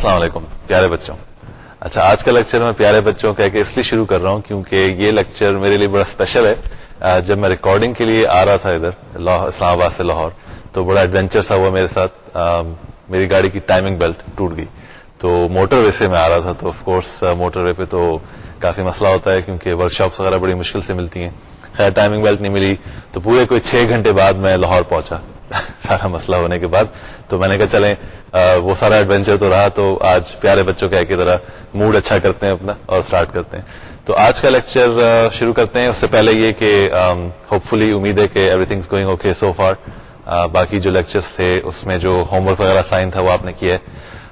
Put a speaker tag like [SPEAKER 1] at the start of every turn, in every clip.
[SPEAKER 1] السلام علیکم، پیارے بچوں۔ اچھا آج کا لیکچر میں پیارے بچوں کہہ کے اس لیے شروع کر رہا ہوں کیونکہ یہ لیکچر میرے لیے بڑا اسپیشل ہے۔ جب میں ریکارڈنگ کے لیے آ رہا تھا ادھر اسلام آباد سے لاہور، تو بڑا ایڈونچر سا ہوا میرے ساتھ۔ میری گاڑی کی ٹائمنگ بیلٹ ٹوٹ گئی۔ تو موٹر وے سے میں آ رہا تھا، تو آف کورس موٹر وے پہ تو کافی مسئلہ ہوتا ہے کیونکہ ورک شاپس وغیرہ بڑی مشکل سے ملتی ہیں۔ خیر ٹائمنگ بیلٹ نہیں ملی۔ تو پورے کوئی چھ گھنٹے بعد میں لاہور پہنچا۔ سارا مسئلہ ہونے کے بعد۔ تو میں نے کہا، چلیں وہ سارا ایڈونچر تو رہا، تو آج پیارے بچوں کے کی طرح موڈ اچھا کرتے ہیں اپنا اور اسٹارٹ کرتے ہیں۔ تو آج کا لیکچر شروع کرتے ہیں۔ اس سے پہلے یہ کہ ہوپ فلی امید ہے کہ everything going okay so far باقی جو لیکچرز تھے، اس میں جو ہوم ورک وغیرہ سائن تھا، وہ آپ نے کیا ہے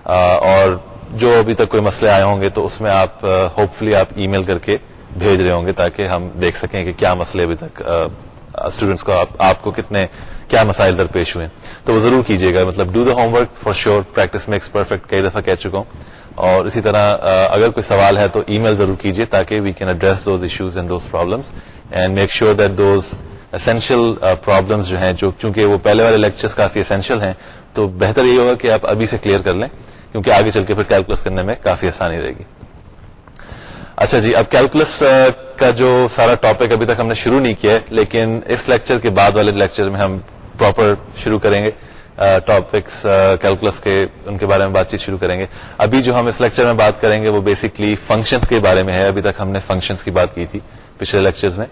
[SPEAKER 1] اور جو ابھی تک کوئی مسئلے آئے ہوں گے، تو اس میں آپ ہوپ فلی آپ ای میل کر کے بھیج رہے ہوں گے، تاکہ ہم دیکھ سکیں کہ کیا مسئلے ابھی تک اسٹوڈینٹس کو آپ کو کتنے کیا مسائل در پیش ہوئے تو وہ ضرور کیجیے گا۔ مطلب do the homework for sure practice makes perfect کئی دفعہ کہہ چکا ہوں۔ اور اسی طرح اگر کوئی سوال ہے تو ای میل ضرور کیجیے تاکہ we can address those issues and those problems and make sure that those essential problems جو ہیں، جو چونکہ وہ پہلے والے لیکچرز کافی اسینشیل ہیں، تو بہتر یہ ہوگا کہ آپ ابھی سے کلیئر کر لیں، کیونکہ آگے چل کے پھر کیلکولس کرنے میں کافی آسانی رہے گی۔ اچھا جی اب کیلکولس کا جو سارا ٹاپک ابھی تک ہم نے شروع نہیں کیا ہے، لیکن اس لیکچر کے بعد والے لیکچر میں ہم پراپر شروع کریں گے ٹاپکس کیلکولس کے ان کے بارے میں بات چیت شروع کریں گے۔ ابھی جو ہم اس لیکچر میں بات کریں گے، وہ بیسکلی فنکشنز کے بارے میں ہے۔ ابھی تک ہم نے فنکشنز کی بات کی تھی پچھلے لیکچرز میں۔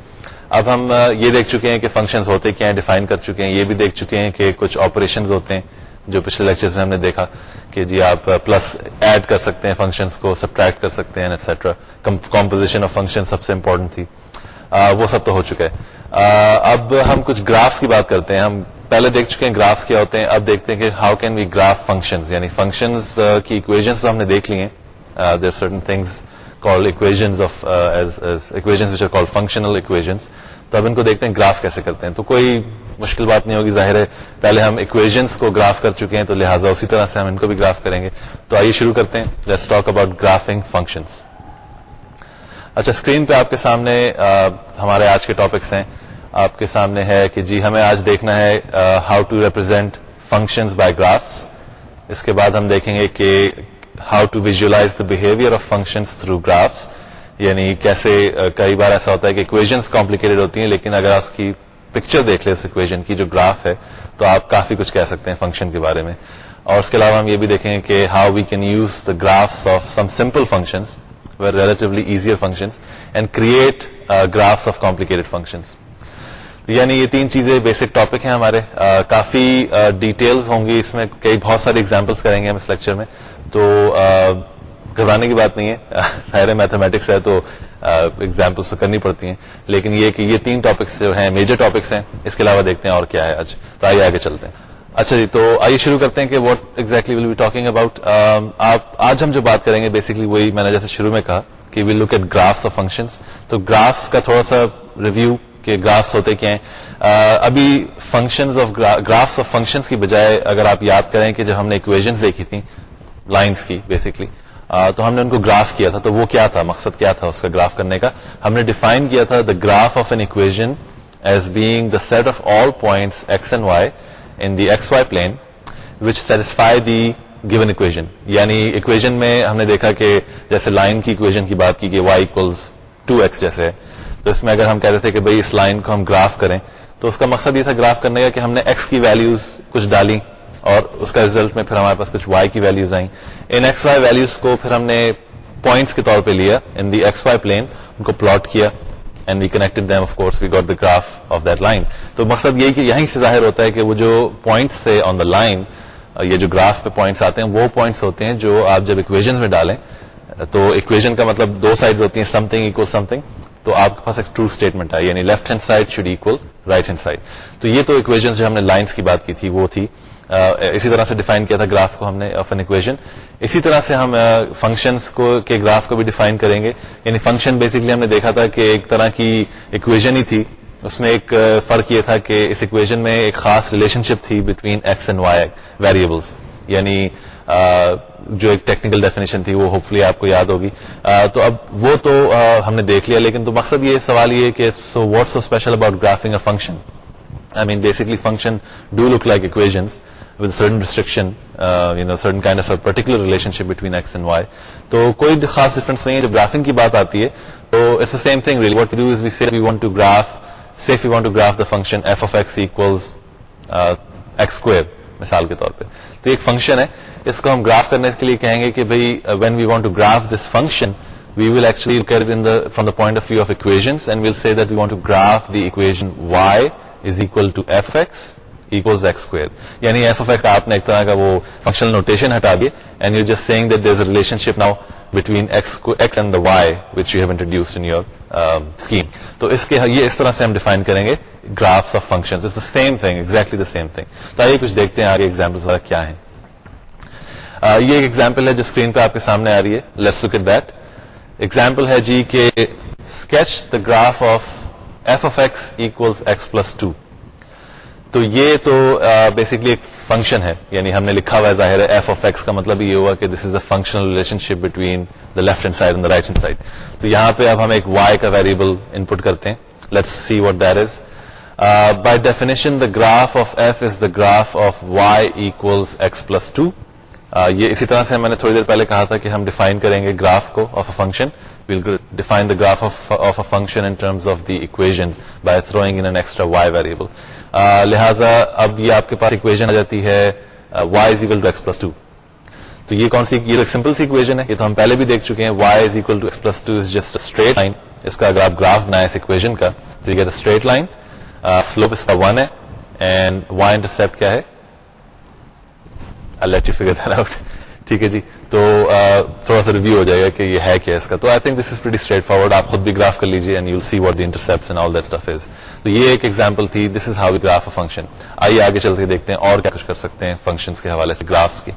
[SPEAKER 1] اب ہم یہ دیکھ چکے ہیں کہ فنکشنز ہوتے کیا ہیں ڈیفائن کر چکے ہیں۔ یہ بھی دیکھ چکے ہیں کہ کچھ آپریشنز ہوتے ہیں، جو پچھلے لیکچرز میں ہم نے دیکھا کہ جی آپ پلس ایڈ کر سکتے ہیں فنکشنز کو سبٹریکٹ کر سکتے ہیں ایٹسٹرا کمپوزیشن آف فنکشن سب سے امپورٹنٹ تھی۔ وہ سب تو ہو چکا ہے۔ اب ہم کچھ گرافس کی بات کرتے ہیں۔ ہم پہلے دیکھ چکے ہیں گرافس کیا ہوتے ہیں، اب دیکھتے ہیں کہ how can we graph function یعنی فنکشنز uh, کی اکویژنس ہم نے دیکھ لی ہیں۔ There certain things call equations of call functional equations تو اب ان کو دیکھتے ہیں گراف کیسے کرتے ہیں۔ تو کوئی مشکل بات نہیں ہوگی، ظاہر ہے پہلے ہم اکویژنس کو گراف کر چکے ہیں تو لہٰذا اسی طرح سے ہم ان کو بھی گراف کریں گے۔ تو آئیے شروع کرتے ہیں۔ Let's talk about graphing functions اچھا اسکرین پہ آپ کے سامنے uh, ہمارے آج کے ٹاپکس ہیں۔ آپ کے سامنے ہے کہ جی ہمیں آج دیکھنا ہے how to represent functions by graphs اس کے بعد ہم دیکھیں گے کہ how to visualize the behaviour of functions through graphs یعنی کیسے کئی بار ایسا ہوتا ہے کہ اکویژنس کمپلیکیٹڈ ہوتی ہیں، لیکن اگر آپ اس کی پکچر دیکھ لیں، اس اکویژن کی جو گراف ہے، تو آپ کافی کچھ کہہ سکتے ہیں فنکشن کے بارے میں۔ اور اس کے علاوہ ہم یہ بھی دیکھیں گے کہ how we can use the graphs of some simple functions relatively easier functions and create graphs of complicated functions یعنی یہ تین چیزیں بیسک ٹاپک ہیں ہمارے. کافی ڈیٹیلز ہوں گی اس میں. کئی بہت سارے اگزامپلس کریں گے ہم اس لیکچر میں. تو گھبرانے کی بات نہیں ہے. خیر میتھمیٹکس ہے تو ایگزامپلس تو کرنی پڑتی ہیں. لیکن یہ کہ یہ تین ٹاپکس جو ہیں میجر ٹاپکس ہیں. اس کے علاوہ دیکھتے ہیں اور کیا ہے آج. تو آئیے آگے چلتے ہیں. اچھا جی تو آئیے شروع کرتے ہیں کہ what exactly will be talking about آپ، آج ہم جو بات کریں گے بیسکلی وہی میں نے جیسے شروع میں کہا کہ we look at graphs of functions تو گرافس کا تھوڑا سا ریویو کہ گرافس ہوتے کیا ہیں۔ ابھی function of graphs of functions کی بجائے اگر آپ یاد کریں کہ جب ہم نے اکویژنس دیکھی تھی لائنس کی بیسکلی تو ہم نے ان کو گراف کیا تھا۔ تو وہ کیا تھا؟ مقصد کیا تھا اس کا گراف کرنے کا؟ ہم نے ڈیفائن کیا تھا the graph of an equation as being the set of all points X and Y in the X Y plane which satisfy the given equation یعنی اکویژن میں ہم نے دیکھا کہ جیسے لائن کی اکویژن کی بات کی کہ وائی اکولس ٹو ایکس جیسے ہے۔ تو اس میں اگر ہم کہتے تھے کہ بھائی اس لائن کو ہم گراف کریں، تو اس کا مقصد یہ تھا گراف کرنے کا کہ ہم نے ایکس کی ویلوز کچھ ڈالی اور اس کا ریزلٹ میں پھر ہمارے پاس کچھ وائی کی ویلوز آئیں۔ ان ایکس وائی ویلوز کو پھر ہم نے پوائنٹس کے طور پہ لیا in the X Y plane ان کو پلاٹ کیا and we connected them of course we got the graph of that line تو مقصد یہی کہ یہیں سے ظاہر ہوتا ہے کہ وہ جو پوائنٹس تھے آن دا لائن یہ جو گراف پہ پوائنٹس آتے ہیں، وہ پوائنٹس ہوتے ہیں جو آپ جب اکویژن میں ڈالیں، تو اکویژن کا مطلب دو سائڈ ہوتی ہیں something equal something تو آپ کے پاس ایک ٹرو اسٹیٹمنٹ ہے یعنی left hand side should equal right hand side تو یہ تو اکویژن جو ہم نے لائنس کی بات کی تھی، وہ تھی۔ اسی طرح سے ڈیفائن کیا تھا گراف کو ہم نے آف این اکویژن اسی طرح سے ہم فنکشنس کو، کے گراف کو بھی ڈیفائن کریں گے۔ یعنی فنکشن بیسکلی ہم نے دیکھا تھا کہ ایک طرح کی اکویژن ہی تھی۔ اس میں ایک فرق یہ تھا کہ اس اکویژن میں ایک خاص ریلیشن شپ تھی between x and y variables یعنی جو ایک ٹیکنیکل ڈیفینیشن تھی وہ ہوپ فلی آپ کو یاد ہوگی۔ تو اب وہ تو ہم نے دیکھ لیا لیکن تو مقصد یہ سوال یہ کہ so what so special about graphing a function I mean basically function do look like equations with certain restriction, uh, you know, certain kind of a particular relationship between x and y. تو کوئی خاص difference نہیں ہے جب graphing کی بات آتی ہے تو it's the same thing really what do is we see we want to graph so if you want to graph the function F of X equals X square مثال کے طور پہ۔ تو ایک فنکشن ہے۔ اس کو ہم گراف کرنے کے لیے کہیں گے کہ بھائی when we want to graph this function we will actually from the point of view of equation and we'll see that we want to graph the equation Y is equal to F X equals X square یعنی F of x آپ نے ایک طرح کا وہ functional notation ہٹا دیے and you just seeing that there relationship now between X and the Y which you have introduce in your scheme تو اس کے، یہ اس طرح سے ہم ڈیفائن کریں گے۔ Graphs of function same thing exactly the same thing تو آئیے کچھ دیکھتے ہیں آگے ایگزامپل کیا ہیں۔ یہ ایک ایگزامپل ہے جو اسکرین پہ آپ کے سامنے آ رہی ہے۔ Let's look at that example ہے جی کہ sketch the graph of F of X equals X plus two تو یہ تو بیسکلی ایک فنکشن ہے۔ یعنی ہم نے لکھا ہوا ہے، ظاہر ہے ایف آف ایکس کا مطلب یہ ہوا کہ this is a functional relationship between the left hand side and the right hand side تو یہاں پہ اب ہم ایک وائی کا ویریبل ان پٹ کرتے ہیں۔ Let's see what there is by definition the graph of F is the graph of Y equals X plus two یہ اسی طرح سے میں نے تھوڑی دیر پہلے کہا تھا کہ ہم ڈیفائن کریں گے گراف کو of a function we'll define the graph of a function in terms of the equation by throwing in extra Y variable لہذا اب یہ آپ کے پاس اکویژن آ جاتی ہے Y is equal to X plus two تو یہ کون سی، یہ سمپل سی اکویژن ہے، یہ تو ہم پہلے بھی دیکھ چکے ہیں Y is equal to X plus two is just straight line اس کا اگر آپ گراف بنائے اس اکویژن کا، تو یہ اسٹریٹ لائن سلوپ اس کا ون ہے اینڈ وائی انٹرسپٹ کیا ہے؟ لیٹ یو فیگر آؤٹ ٹھیک ہے جی تو تھوڑا سا ریویو ہو جائے گا کہ یہ ہے کیا اس کا۔ تو I think this is very straightforward آپ خود بھی گراف کر لیجیے and you see what the intercept all that stuff is تو یہ ایک ایگزامپل تھی this is how we graph a function آئیے آگے چل کے دیکھتے ہیں اور کیا کچھ کر سکتے ہیں فنکشن کے حوالے سے گرافس کی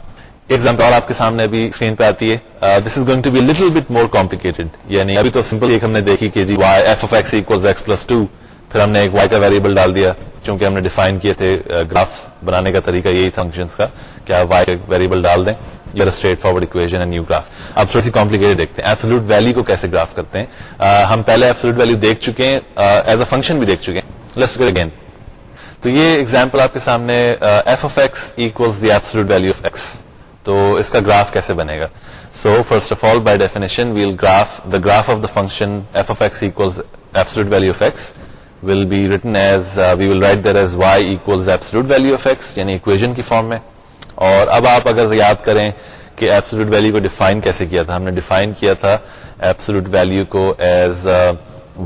[SPEAKER 1] ایگزامپل اور آپ کے سامنے ابھی اسکرین پہ آتی ہے۔ This is going to be little bit more complicated یعنی ابھی تو سمپل ایک ہم نے دیکھی کہ جی Y F of X X plus two پھر ہم نے ایک وائی کا ویریبل ڈال دیا چونکہ ہم نے ڈیفائن کیے تھے گرافس بنانے کا طریقہ یہی تھا فنکشن کا کیا وائی کا ویریبل ڈال دیں your straightforward equation new graph اب تھوڑی سی کمپلیکیٹڈ دیکھتے ہیں۔ ایبسلوٹ ویلو کو کیسے گراف کرتے ہیں؟ uh, ہم پہلے ایبسلوٹ ویلو دیکھ چکے ہیں ایز اے فنکشن بھی دیکھ چکے ہیں۔ لیٹس اگین تو یہ ایگزامپل آپ کے سامنے f of x equals the absolute value of x تو اس کا گراف کیسے بنے گا؟ So first of all by definition well graph the graph of the function f of x equals absolute value of x will be written as we will write there as y equals absolute value of x یعنی equation کی form میں اور اب آپ اگر یاد کریں کہ ایبسلوٹ ویلو کو ڈیفائن کیسے کیا تھا؟ ہم نے ڈیفائن کیا تھا ایبسلوٹ ویلو کو as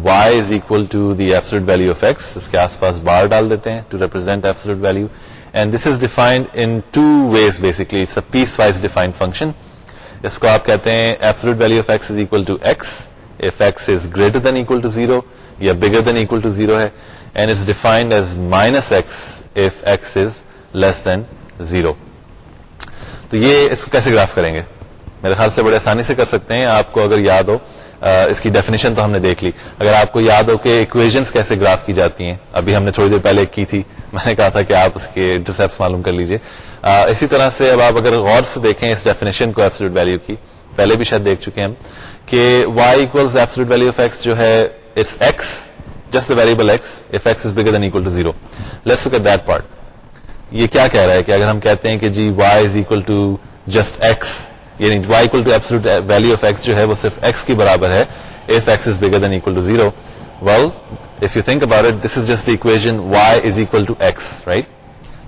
[SPEAKER 1] Y is equal to the absolute value of X اس کے آس پاس بار ڈال دیتے ہیں to represent absolute value and this is defined in two ways basically piecewise defined function اس کو آپ کہتے ہیں absolute value of X is equal to X if X is greater than equal to zero یا bigger than equal to zero ہے and it's defined as minus X if X is less than zero تو یہ اس کو کیسے graph کریں گے؟ میرے خیال سے بڑے آسانی سے کر سکتے ہیں، آپ کو اگر یاد ہو اس کی ڈیفینیشن تو ہم نے دیکھ لی۔ اگر آپ کو یاد ہو کہ اکویژنس کیسے گراف کی جاتی ہیں، ابھی ہم نے تھوڑی دیر پہلے کی تھی، میں نے کہا تھا کہ آپ اس کے انٹرسپٹ معلوم کر لیجیے اسی طرح سے اب آپ اگر غور سے دیکھیں اس ڈیفینیشن کو ایپسلوٹ ویلو کی، پہلے بھی شاید دیکھ چکے ہیں ہم، کہ y equal absolute value of x جو ہے it's x just variable x if x is bigger than equal to zero let's look at that part یہ کیا کہہ رہا ہے کہ اگر ہم کہتے ہیں کہ جی y is equal to just x یعنی y equal to absolute value of x جو ہے وہ صرف ایکس کی برابر ہے if x is bigger than equal to zero well if you think about it this is just equation y is equal to x right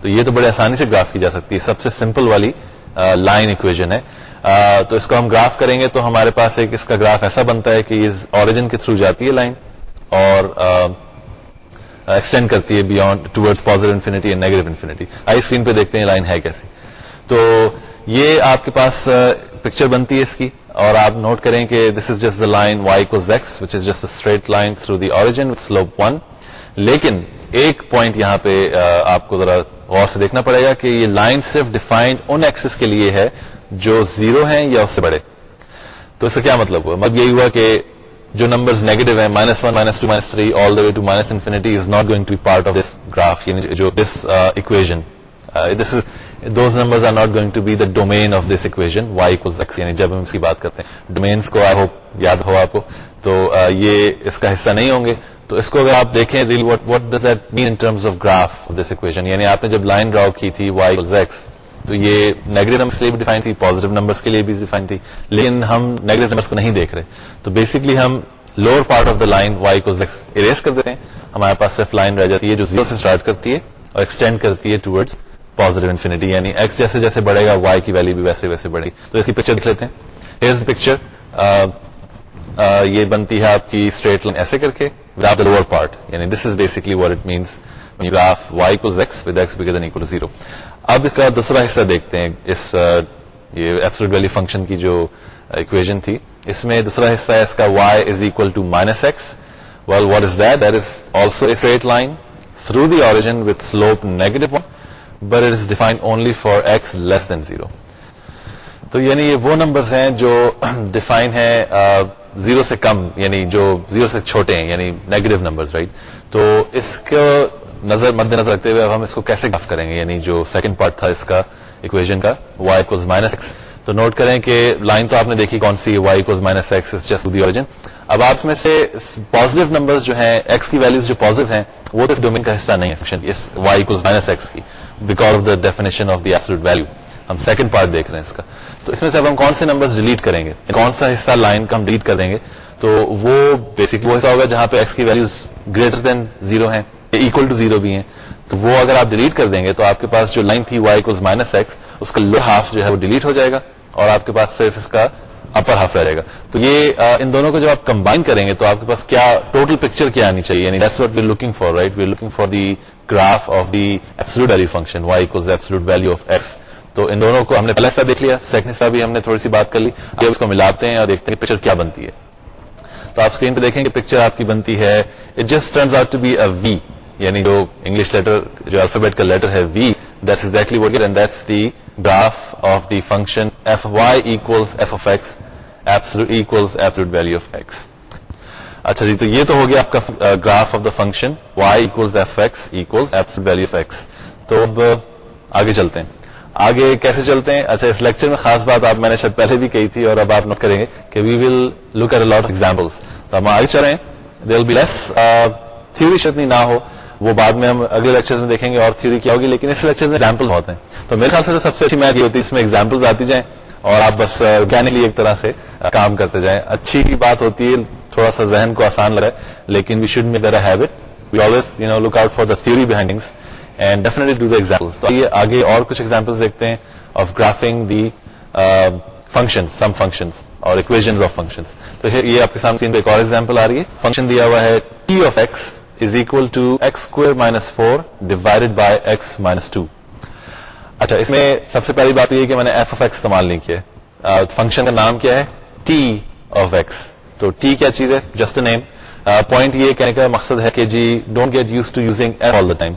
[SPEAKER 1] تو یہ تو بڑے آسانی سے گراف کی جا سکتی ہے. سب سے سمپل والی لائن اکویژن ہے. تو اس کو ہم گراف کریں گے تو ہمارے پاس ایک اس کا گراف ایسا بنتا ہے کہ یہ اوریجن کے تھرو جاتی ہے لائن اور ایکسٹینڈ کرتی ہے beyond ٹوڈ positive infinity and negative infinity I screen پہ دیکھتے ہیں لائن ہے کیسی۔ تو یہ آپ کے پاس پکچر بنتی ہے اس کی اور آپ نوٹ کریں کہ this is just the line y کو x which is just straight line through the origin slope one لیکن ایک پوائنٹ یہاں پہ آپ کو ذرا غور سے دیکھنا پڑے گا کہ یہ لائن صرف ڈیفائنڈ ان ایکسس کے لیے ہے جو زیرو ہیں یا اس سے بڑے۔ تو اس کا کیا مطلب ہوا؟ مطلب یہی ہوا کہ جو نمبر نیگیٹو ہے minus one minus two minus three all the way to minus infinity is not going to be part of this graph یعنی جو this equation this those number are not going to be the domain of this equation y x یعنی جب ہم اس کی بات کرتے ہیں۔ Domains کو آئی ہوپ یاد ہو آپ کو۔ تو uh, یہ اس کا حصہ نہیں ہوں گے۔ تو اس کو اگر آپ دیکھیں what does that mean in terms of graph this equation یعنی آپ نے جب لائن ڈراؤ کی تھی وائی ایکس تو یہ نیگیٹو نمبر کے لیے بھی ڈیفائن تھی پازیٹو نمبر کے لیے بھی ڈیفائن تھی، لیکن ہم نیگیٹو نمبر کو نہیں دیکھ رہے۔ تو بیسکلی ہم lower part of the line y کو اریز کر دیتے ہیں۔ ہمارے پاس صرف لائن رہ جاتی ہے جو زیرو سے اسٹارٹ کرتی ہے اور ایکسٹینڈ کرتی ہے ٹوڈز پازیٹو انفینٹی یعنی ایکس جیسے جیسے بڑھے گا وائی کی ویلو بھی ویسے ویسے بڑھے گی۔ تو اس کی پکچر دیکھ لیتے ہیں۔ پکچر یہ بنتی ہے آپ کی اسٹریٹ لائن ایسے کر کے لوور پارٹ یعنی this is basically what it means graph y x with x bigger than equal zero اب اس کا دوسرا حصہ دیکھتے ہیں، اس یہ ایپسلوٹ ویلی فنکشن کی جو اکویژن تھی، اس میں دوسرا حصہ ہے اس کا y is equal to minus x well what is that that is also a straight line through the origin with slope negative one but it is defined only for x less than zero تو یعنی یہ وہ numbers ہیں جو define ہے zero سے کم یعنی جو زیرو سے چھوٹے ہیں یعنی نیگیٹو نمبر رائٹ تو اس کو نظر مد نظر رکھتے ہوئے اب ہم اس کو کیسے گف کریں گے؟ یعنی جو سیکنڈ پارٹ تھا اس کا اکویژن کا وائی کوز مائنس ایکس تو نوٹ کریں کہ لائن تو آپ نے دیکھی کون سی y equals minus x just the origin اب آپ میں سے پازیٹو نمبر جو ہیں ایکس کی ویلوز جو پازیٹو ہیں، وہ تو اس ڈومین کا حصہ نہیں ہے اس وائی کوز مائنس ایکس کی because of the definition of the absolute value ہم سیکنڈ پارٹ دیکھ رہے ہیں اس کا۔ تو اس میں سے اب ہم کون سے نمبر ڈیلیٹ کریں گے؟ کون سا حصہ لائن کا ہم ڈیلیٹ کر دیں گے؟ تو وہ بیسک وہ حصہ ہوگا جہاں پہ ایکس کی ویلوز گریٹر دین زیرو ہیں۔ اکول ٹو زیرو بھی ہیں، تو وہ اگر آپ ڈیلیٹ کر دیں گے تو آپ کے پاس جو لائن تھی وائی کوز مائنس ایکس اس کا لو ہاف جو ہے وہ ڈیلیٹ ہو جائے گا اور آپ کے پاس صرف اس کا اپر ہاف رہ جائے گا. تو یہ ان دونوں کو جب آپ کمبائن کریں گے تو آپ کے پاس کیا ٹوٹل پکچر کیا آنی چاہیے؟ یعنی that's what we looking for right we looking for the graph of the absolute value function y equals absolute value of x تو ان دونوں کو ہم نے پہلا حصہ دیکھ لیا سیکنڈ حصہ بھی ہم نے تھوڑی سی بات کر لی، اب اس کو ملاتے ہیں اور دیکھتے ہیں پکچر کیا بنتی ہے. تو آپ اسکرین پہ دیکھیں کہ پکچر آپ کی بنتی ہے it just turns out to be a V یعنی جو انگلش لیٹر، جو الفابیٹ کا لیٹر ہے V that's exactly what and that's the graph of the function f y equals f of x equals absolute value of x اچھا جی تو یہ تو ہو گیا آپ کا graph of the function y equals f x equals absolute value of x تو اب آگے چلتے ہیں۔ آگے کیسے چلتے ہیں؟ اچھا اس لیکچر میں خاص بات آپ میں نے شاید پہلے بھی کہی تھی اور اب آپ نوٹ کریں گے کہ we will look at lot of examples تو ہم آگے چلیں۔ دل بی لیس تھیوری شتنی نہ ہو۔ وہ بعد میں ہم اگلے لیکچر میں دیکھیں گے اور تھیوری کیا ہوگی، لیکن اس لیکچر میں ایگزامپل ہوتے ہیں۔ تو میرے خیال سے تو سب سے اچھی میتھ یہ ہوتی ہے، اس میں ایگزامپل آتی جائیں اور آپ بس آرگینکلی ایک طرح سے کام کرتے جائیں۔ اچھی بات ہوتی ہے، تھوڑا سا ذہن کو آسان لگا لیکن we should make habit we always you know look out for the theory behind and definitely do the example تو یہ آگے اور کچھ ایگزامپل دیکھتے ہیں of graphing the function some function اور اکویژ آف فنکشن تو یہ آپ کے سامنے ایک اور ایگزامپل آ رہی ہے۔ فنکشن دیا ہوا ہے t of x is equal to x square minus four divided by x minus two اچھا اس میں سب سے پہلی بات یہ کہ میں نے ایف آف ایکس استعمال نہیں کیا فنکشن کا نام کیا ہے ٹی آف ایکس تو ٹی کیا چیز ہے جسٹ نیم پوائنٹ یہ کہنے کا مقصد ہے کہ جی don't get used to using f all the time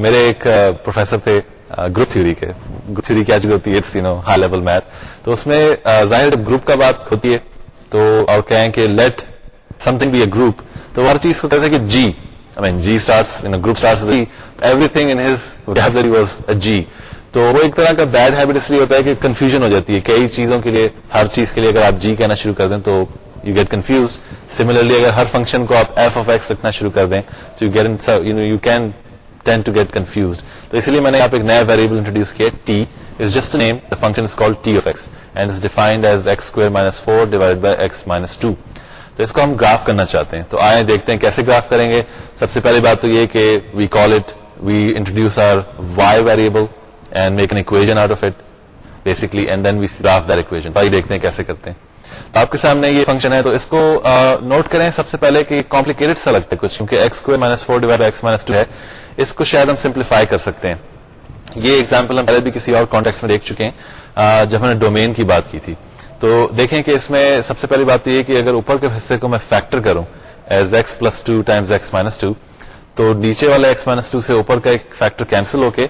[SPEAKER 1] میرے ایک پروفیسر تھے گروپ تھیوری کے گروپ تھیوری کیا چیز ہوتی ہے ہائی لیول میتھ تو اس میں ظاہر جب گروپ کا بات ہوتی ہے تو اور کہیں کہ let something be a group تو ہر چیز کو کہتے ہیں کہ g g start group start everything in was a g تو وہ ایک طرح کا بیڈ ہیبٹ اس لیے ہوتا ہے کہ کنفیوژن ہو جاتی ہے کئی چیزوں کے لیے، ہر چیز کے لیے اگر آپ جی کہنا شروع کر دیں تو یو گیٹ کنفیوز سملرلی اگر ہر فنکشن کو آپ ایف آف ایکس رکھنا شروع کر دیں تو you get you can tend to get confuse تو اس لیے میں نے آپ ایک نیا ویریبل انٹروڈیوس کیا t is just name the function is call t of x and is defined as x square minus four divide by x minus two تو اس کو ہم گراف کرنا چاہتے ہیں۔ تو آئے دیکھتے ہیں کیسے گراف کریں گے۔ سب سے پہلی بات تو یہ کہ we call it we introduce our y variable and make an equation out of it basically and then we graph that equation تو دیکھتے ہیں کیسے کرتے ہیں۔ تو آپ کے سامنے یہ فنکشن ہے، تو اس کو نوٹ کریں سب سے پہلے کہ کمپلیکیٹڈ سا لگتا ہے کچھ، کیونکہ x minus four divide x minus two ہے۔ اس کو شاید ہم سمپلیفائی کر سکتے ہیں۔ یہ ایگزامپل ہم پہلے بھی کسی اور کانٹیکس میں دیکھ چکے ہیں جب ہم نے ڈومین کی بات کی تھی۔ تو دیکھیں کہ اس میں سب سے پہلی بات یہ کہ اگر اوپر کے حصے کو میں فیکٹر کروں as x plus two times x minus two تو نیچے والے ایکس مائنس ٹو سے اوپر کا ایک فیکٹر کینسل ہو کے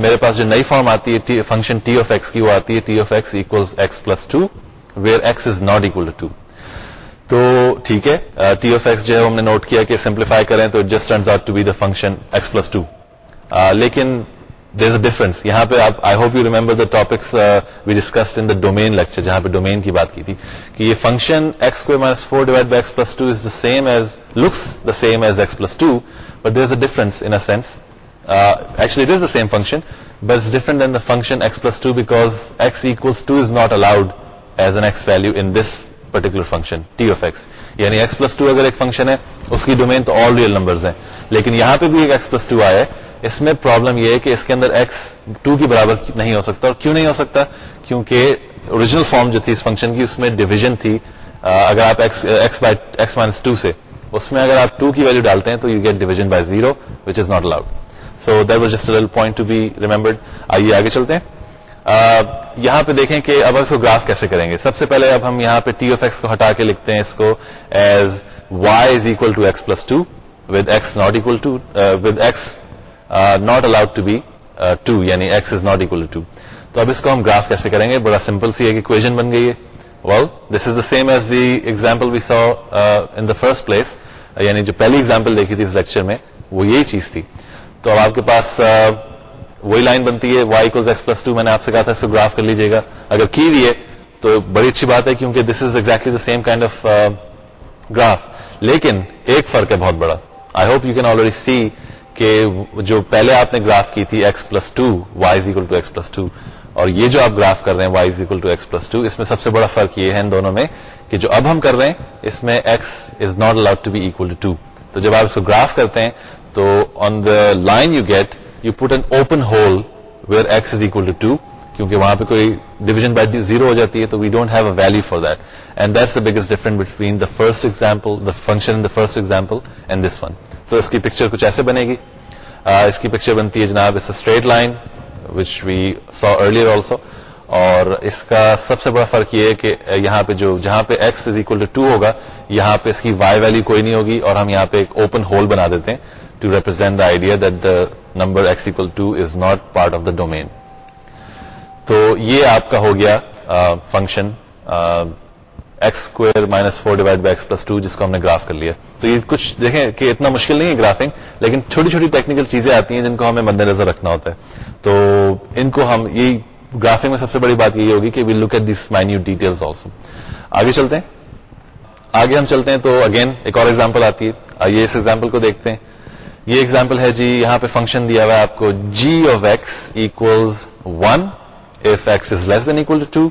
[SPEAKER 1] میرے پاس جو نئی فارم آتی ہے فنکشن ٹی آف ایکس کی وہ آتی ہے t of x equal x plus two where x is not equal to تو ٹھیک ہے ٹی آف ایکس جو ہے ہم نے نوٹ کیا کہ سمپلیفائی کریں تو just turns out to be the function x plus two لیکن دیر از اے ڈفرنس یہاں پہ آپ I hope you remember the topics we discussed in the domain lecture جہاں پہ ڈومین کی بات کی تھی، کہ یہ function x square minus four divide by x plus two is the same as looks the same as x plus two but there is a difference in sense actually it is the same function but is different than the function x plus two because x equals two is not allowed as an x value in this particular function t of x یعنی x plus two اگر ایک function ہے، اس کی domain تو all real numbers ہیں. لیکن یہاں پہ بھی ایک ایکس پلس ٹو آیا ہے اس میں پرابلم یہ ہے کہ اس کے اندر ایکس ٹو کی برابر نہیں ہو سکتا اور کیوں نہیں ہو سکتا؟ کیونکہ اوریجنل فارم جو تھی اس فنکشن کی اس میں ڈویژن تھی۔ اگر آپ ایکس مائنس ٹو سے، اس میں اگر آپ ٹو کی ویلو ڈالتے ہیں تو you get division by zero which is not allowed so that was just point to be remembered آئیے آگے چلتے ہیں۔ یہاں پہ دیکھیں کہ اب اس کو گراف کیسے کریں گے؟ سب سے پہلے اب ہم یہاں پہ ٹی آف ایکس کو ہٹا کے لکھتے ہیں اس کو as y is equal to x plus two with x not equal to with x not allowed to be two یعنی x is not equal to two اب اس کو ہم گراف کیسے کریں گے؟ بڑا سمپل سی ایک اکویژن بن گئی ہے. Well this is the same as the example we saw in the first place یعنی جو پہلی ایگزامپل دیکھی تھی اس لیکچر میں وہ یہی چیز تھی. تو اب آپ کے پاس uh, وہی لائن بنتی ہے. Y equals x plus two میں نے آپ سے کہا تھا اس کو گراف کر لیجیے گا. اگر کی بھی ہے تو بڑی اچھی بات ہے کیونکہ this is exactly the same kind of graph لیکن ایک فرق ہے بہت بڑا. I hope you can already see کہ جو پہلے آپ نے گراف کی تھی x plus two y is equal to x plus two اور یہ جو آپ گراف کر رہے ہیں y is equal to x plus two اس میں سب سے بڑا فرق یہ ہے ان دونوں میں کہ جو اب ہم کر رہے ہیں اس میں x is not allowed to be equal to two تو جب آپ اس کو گراف کرتے ہیں تو on the line you get you put an open hole where x is equal to two کیونکہ وہاں پہ کوئی ڈیویژن بائی زیرو ہو جاتی ہے تو we don't have a value for that and that's the biggest difference between the first example the function in the first example and this one تو اس کی پکچر کچھ ایسے بنے گی. اس کی پکچر بنتی ہے جناب it's straight line which we saw earlier also اور اس کا سب سے بڑا فرق یہ ہے کہ یہاں پہ جو، جہاں پہ x is equal to two ہوگا، یہاں پہ اس کی وائی ویلو کوئی نہیں ہوگی اور ہم یہاں پہ ایک اوپن ہول بنا دیتے ہیں to represent the idea that the number x equal two is not part of the domain تو یہ آپ کا ہو گیا function x square minus four divide by x plus two, جس کو ہم نے گراف کر لیا۔ تو یہ کچھ دیکھیں کہ اتنا مشکل نہیں ہے گرافنگ، لیکن چھوٹی چھوٹی ٹیکنیکل چیزیں آتی ہیں جن کو ہمیں مد نظر رکھنا ہوتا ہے۔ تو ان کو ہم یہ گرافنگ میں سب سے بڑی بات یہی ہوگی کہ we look at these minute detail also آگے چلتے ہیں۔ آگے ہم چلتے ہیں تو اگین ایک اور ایگزامپل آتی ہے۔ آئیے اس ایگزامپل کو دیکھتے ہیں۔ یہ ایگزامپل ہے جی یہاں پہ فنکشن دیا ہوا ہے آپ کو g of x equals one if x is less than equal to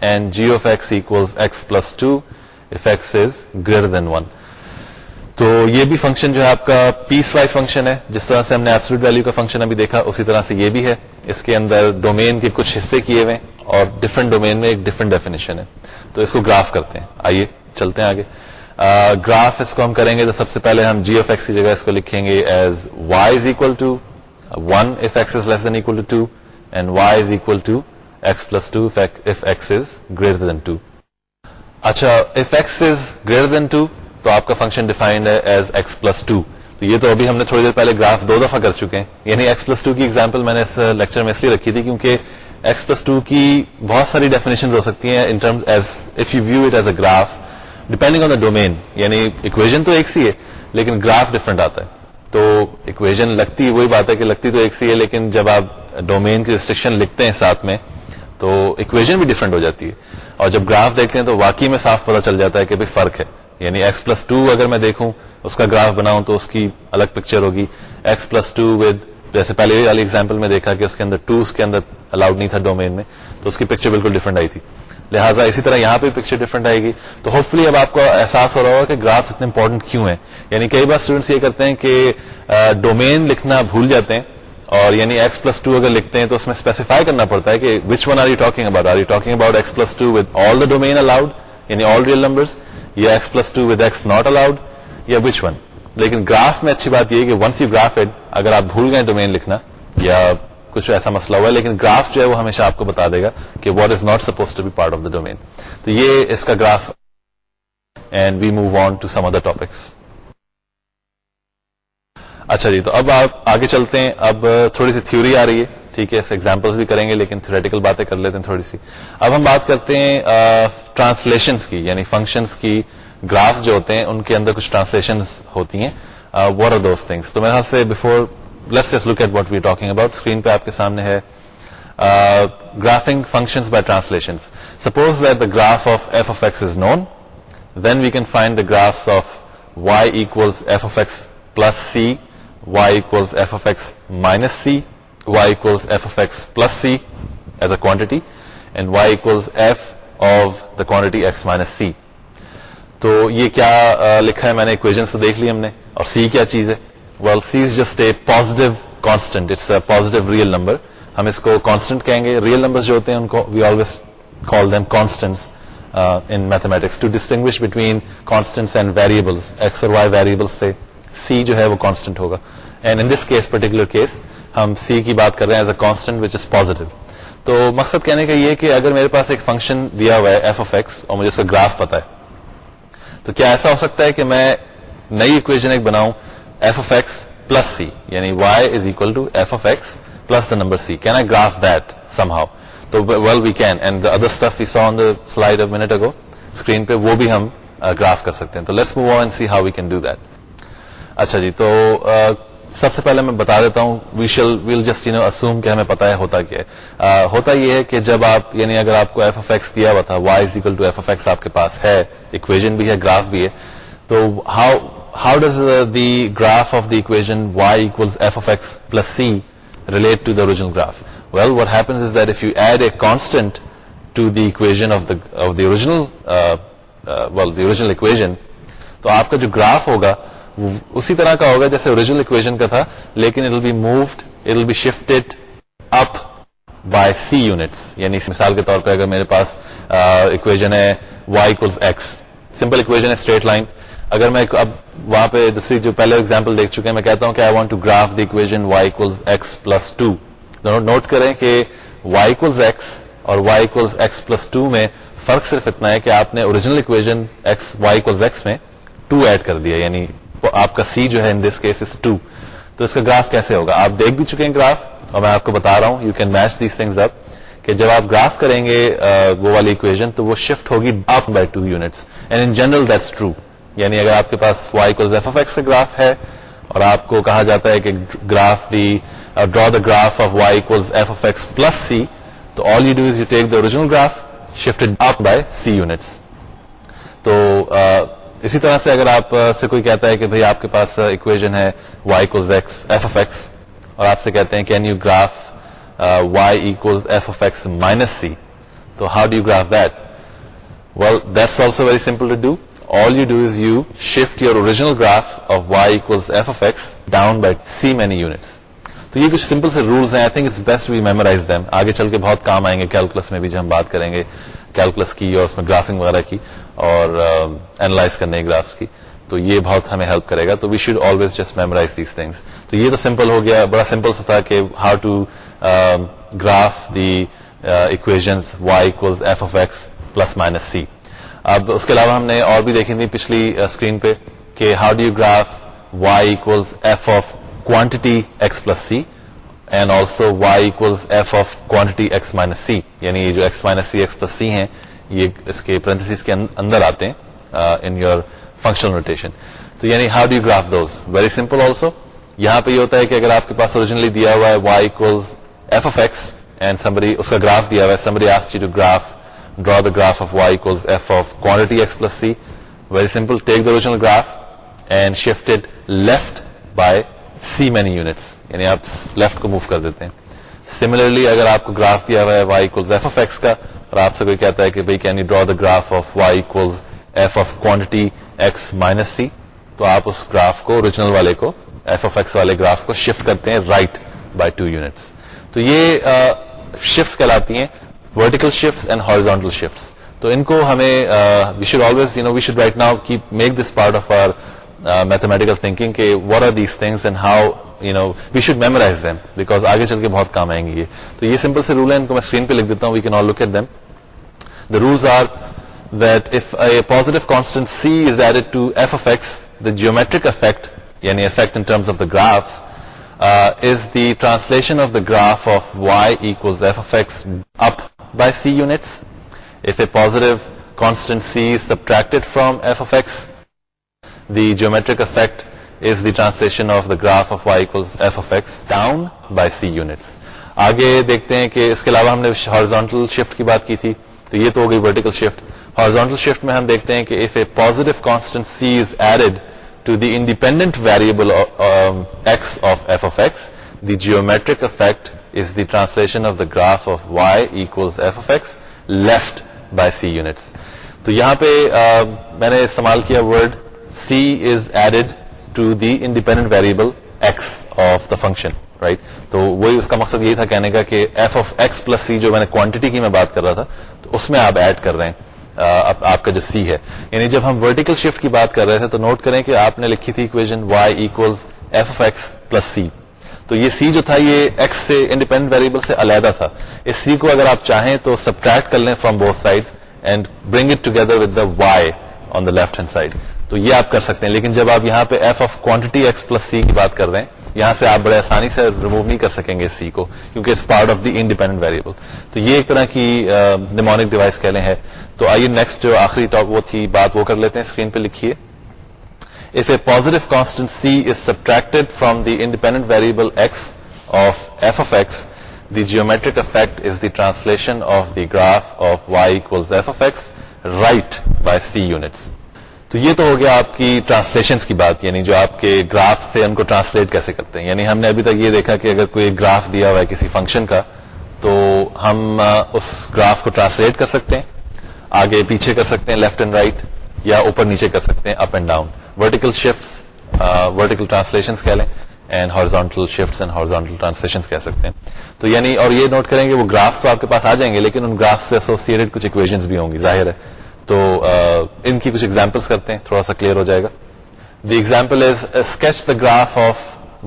[SPEAKER 1] and g of x equals x plus two if x is greater than one تو یہ بھی فنکشن جو ہے آپ کا پیس وائز فنکشن ہے، جس طرح سے ہم نے ایبسلوٹ ویلو کا فنکشن ابھی دیکھا، اسی طرح سے یہ بھی ہے۔ اس کے اندر ڈومین کے کچھ حصے کیے ہوئے اور ڈفرنٹ ڈومین میں ایک ڈفرنٹ ڈیفینیشن ہے۔ تو اس کو گراف کرتے ہیں۔ آئیے، چلتے ہیں آگے۔ گراف اس کو ہم کریں گے تو سب سے پہلے ہم جی ایف ایکس کی جگہ اس کو لکھیں گے as y is equal to one f x is less than equal to two and y is equal to x plus two f x is greater than two اچھا if x is greater than two تو آپ کا function defined ہے as x plus two تو یہ تو ابھی ہم نے تھوڑی دیر پہلے گراف دو دفعہ کر چکے ہیں یعنی ایکس پلس ٹو کی ایگزامپل میں نے اس لیکچر میں اس لیے رکھی تھی کیونکہ ایکس پلس ٹو کی بہت ساری ڈیفینیشن ہو سکتی ہیں in terms as if you view it as a graph depending on the domain یعنی اکویژن تو ایک سی ہے لیکن گراف ڈفرنٹ آتا ہے تو اکویژن لگتی وہی بات ہے کہ لگتی تو ایک سی ہے لیکن جب آپ ڈومین کی ریسٹرکشن لکھتے ہیں ساتھ میں تو اکویژن بھی ڈفرنٹ ہو جاتی ہے۔ اور جب گراف دیکھتے ہیں تو واقعی میں صاف پتا چل جاتا ہے کہ فرق ہے۔ یعنی ایکس پلس ٹو اگر میں دیکھوں، اس کا گراف بناؤں تو اس کی الگ پکچر ہوگی۔ ایکس پلس ٹو ود جیسے پہلے والی ایگزامپل میں دیکھا کہ اس کے اندر ٹو اس کے اندر الاؤڈ نہیں تھا ڈومین میں، تو اس کی پکچر بالکل ڈفرنٹ آئی تھی۔ لہٰذا اسی طرح یہاں پہ پکچر ڈفرنٹ آئے گی۔ تو ہوپ فلی اب آپ کو احساس ہو رہا ہوگا کہ گرافس اتنے امپورٹنٹ کیوں ہیں۔ یعنی کئی بار اسٹوڈینٹس یہ کرتے ہیں کہ ڈومین لکھنا بھول جاتے ہیں۔ اور یعنی ایکس پلس ٹو اگر لکھتے ہیں تو اس میں اسپیسیفائی کرنا پڑتا ہے کہ which one are you talking about are you talking about x plus two with all the domain allowed یعنی آل ریئل نمبرس یا x plus two with x not allowed یا وچ ون لیکن graph میں اچھی بات یہ کہ once you graph it اگر آپ بھول گئے ڈومین لکھنا یا کچھ ایسا مسئلہ ہوا ہے، لیکن گراف جو ہے وہ ہمیشہ آپ کو بتا دے گا کہ what is not suppose to be part of the domain تو یہ اس کا graph and we move on to some other topics اچھا جی تو اب آپ آگے چلتے ہیں۔ اب تھوڑی سی تھیوری آ رہی ہے۔ ٹھیک ہے ایگزامپلس بھی کریں گے، لیکن تھوریٹیکل باتیں کر لیتے ہیں تھوڑی سی۔ اب ہم بات کرتے ہیں ٹرانسلیشن کی یعنی فنکشنس کی۔ گراف جو ہوتے ہیں، ان کے اندر کچھ ٹرانسلیشن ہوتی ہیں۔ وار آر دوز تھنگس تو میرے خیال سے before let's look at what we talking about screen پہ آپ کے سامنے ہے۔ Graphing function by translation suppose that the graph of f of x is known then we can find the graphs of y equals f of x plus c y equals f of x minus c y equals f of x plus c as a quantity and y equals f of the quantity x minus c تو یہ کیا لکھا ہے میں نے equation سے دیکھ لی ہم نے، اور سی کیا چیز ہے؟ Well C is just a positive constant it's a positive real number ہم اس کو کانسٹنٹ کہیں گے. ریئل نمبر جو ہوتے ہیں ان کو we always call them constants in mathematics to distinguish between constants and variables x اور وائی ویریبلس سے سی جو ہے وہ کانسٹنٹ ہوگا. And in this case particular case ہم سی کی بات کر رہے ہیں as a constant which is positive تو مقصد کہنے کا یہ کہ اگر میرے پاس ایک فنکشن دیا ہوا ہے ایف اف ایکس اور مجھے اس کا گراف پتا ہے، تو کیا ایسا ہو سکتا ہے کہ میں نئی اکویژن ایک بناؤں f of x plus c یعنی y is equal to f of x plus the number c can I graph that somehow تو well we can and the other stuff we saw on the slide minute ago screen پہ، وہ بھی ہم uh, graph کر سکتے ہیں. تو let's move on see how we can do that اچھا جی تو سب سے پہلے میں بتا دیتا ہوں we shall well just you know assume کہ ہمیں پتا ہے ہوتا کیا ہے۔ ہوتا یہ ہے کہ جب آپ یعنی اگر آپ کو ایف اف ایکس دیا ہوا تھا y is equal to f of x آپ کے پاس ہے اکویژن بھی ہے گراف بھی ہے، تو how how does the graph of the equation y equal f of x plus c relate to the original graph well what happens is that if you add a constant to the equation of of the original well the original equation تو آپ کا جو graph ہوگا اسی طرح کا ہوگا جیسے اوریجنل اکویژن کا تھا، لیکن it will be moved it will be shifted up by c units یعنی مثال کے طور پہ اگر میرے پاس اکویژن ہے وائی ایکس سمپل اکویژن ہے اسٹریٹ لائن اگر میں اب وہاں پہ دوسری جو پہلے اگزامپل دیکھ چکے ہیں، میں کہتا ہوں کہ I want to graph the equation y x plus two note کریں کہ وائی ایکس اور وائی ایکس پلس ٹو میں فرق صرف اتنا ہے کہ آپ نے original equation x y x میں ٹو ایڈ کر دیا یعنی آپ کا سی جو ہے ان دس کیس از ٹو تو اس کا گراف کیسے ہوگا؟ آپ دیکھ بھی چکے ہیں گراف اور میں آپ کو بتا رہا ہوں you can match these things up کہ جب آپ گراف کریں گے وہ والی اکویژن تو وہ شفٹ ہوگی up by two units and in general that's true یعنی اگر آپ کے پاس وائی ایف اف ایکس کا گراف ہے اور آپ کو کہا جاتا ہے کہ graph the draw the graph of y f of x plus c تو all you do is you take the original graph shift up by c units تو uh, اسی طرح سے اگر آپ سے کوئی کہتا ہے کہ بھائی آپ کے پاس اکویژن ہے y x f of x اور آپ سے کہتے ہیں can you graph y f of x minus c تو how do you graph that well that's also very simple to do all you do is you shift your original graph of y f of x down by c many units تو یہ کچھ simple سے rules ہیں. I think it's best we memorize them آگے چل کے بہت کام آئیں گے. کیلکولس میں بھی جو ہم بات کریں گے. کیلکولس کی اور اس میں گرافنگ وغیرہ کی. اور um, اینالائز کرنے گرافس کی، تو یہ بہت ہمیں ہیلپ کرے گا، تو we should always just memorize these things تو یہ تو سمپل ہو گیا، بڑا سمپل سا تھا کہ how to graph the equation y f of x plus minus c اب اس کے علاوہ ہم نے اور بھی دیکھی تھی پچھلی uh, اسکرین پہ کہ how do you graph y f of quantity x plus c and also y f of quantity x minus c یعنی جو x minus c x plus c ہیں یہ اس کے پرنتھس کے اندر آتے ہیں ان یور فنکشنل نوٹیشن تو یعنی how do graph those very simple also یہاں پہ یہ ہوتا ہے کہ اگر آپ کے پاس اوریجنلی دیا ہوا ہے y f of x and somebody اس کا گراف دیا ہوا ہے سمبری آس to graph draw the graph of y f of quantity x plus c very simple take the original graph and shifted left by c many units یعنی آپ left کو move کر دیتے ہیں. سملرلی اگر آپ کو گراف دیا ہوا ہے وائی ایف اف ایکس کا اور آپ سے کوئی کہتا ہے کہ بھائی can you draw the graph of y f of quantity x minus c تو آپ اس گراف کو اوریجنل والے کو ایف آف ایکس والے گراف کو شفٹ کرتے ہیں رائٹ بائی ٹو یونٹس تو یہ شفٹ کہلاتی ہیں vertical shift and horizontal shift تو ان کو ہمیں we should always you know we should right now keep make this part of our mathematical thinking کہ what are these things and how you know we should memorize them because آگے چل کے بہت کام آئیں گے یہ. تو یہ سمپل سے رول ہے، ان کو میں اسکرین پہ لکھ دیتا ہوں we can all look at them The rules are that if a positive constant c is added to f of x, the geometric effect, yani effect in terms of the graphs, uh, is the translation of the graph of y equals f of x up by c units. If a positive constant c is subtracted from f of x, the geometric effect is the translation of the graph of y f of x down by c units آگے دیکھتے ہیں کہ اس کے علاوہ ہم نے horizontal shift کی بات کی تھی تو یہ تو ہو گئی ورٹیکل شفٹ ہارزونٹل شفٹ میں ہم دیکھتے ہیں کہ if a positive constant c is added to the independent variable x of f of x the geometric effect is the translation of the graph of y equal f of x left by c units تو یہاں پہ um, میں نے استعمال کیا word c is added to the independent variable x of the function right تو وہی اس کا مقصد یہی تھا کہنے کا کہ f of x plus c جو میں نے کوانٹٹی کی میں بات کر رہا تھا اس میں آپ ایڈ کر رہے ہیں آپ کا جو سی ہے۔ یعنی جب ہم ورٹیکل شفٹ کی بات کر رہے تھے تو نوٹ کریں کہ آپ نے لکھی تھی equation y equal f of x plus c تو یہ سی جو تھا یہ ایکس سے انڈیپینڈنٹ ویریبل سے علیحدہ تھا۔ اس سی کو اگر آپ چاہیں تو سبٹریکٹ کر لیں from both side and bring it together with the y on the left hand side تو یہ آپ کر سکتے ہیں، لیکن جب آپ یہاں پہ f of quantity x plus c کی بات کر رہے ہیں یہاں سے آپ بڑے آسانی سے ریموو نہیں کر سکیں گے سی کو، کیونکہ it's part of the independent variable تو یہ ایک طرح کی نیمونک ڈیوائس کہہ لیں ہے۔ تو آئیے نیکسٹ جو آخری ٹاک وہ تھی، بات وہ کر لیتے ہیں اسکرین پہ لکھیے۔ If a positive constant c is subtracted from the independent variable x of f of x the geometric effect is the translation of the graph of y f of x right by c units تو یہ تو ہو گیا آپ کی translation کی بات یعنی جو آپ کے گراف سے ان کو ٹرانسلیٹ کیسے کرتے ہیں؟ یعنی ہم نے ابھی تک یہ دیکھا کہ اگر کوئی گراف دیا ہوا ہے کسی فنکشن کا، تو ہم اس گراف کو ٹرانسلیٹ کر سکتے ہیں، آگے پیچھے کر سکتے ہیں لیفٹ اینڈ رائٹ یا اوپر نیچے کر سکتے ہیں up and down vertical shift vertical translation کہہ لیں and horizontal shift and horizontal translation کہہ سکتے ہیں. تو یعنی اور یہ نوٹ کریں گے وہ گراف تو آپ کے پاس آ جائیں گے، لیکن ان گراف سے ایسوسیڈ کچھ اکویژ بھی ہوں گی، ظاہر ہے۔ تو ان کی کچھ ایگزامپلس کرتے ہیں، تھوڑا سا کلیئر ہو جائے گا۔ The example is sketch the graph of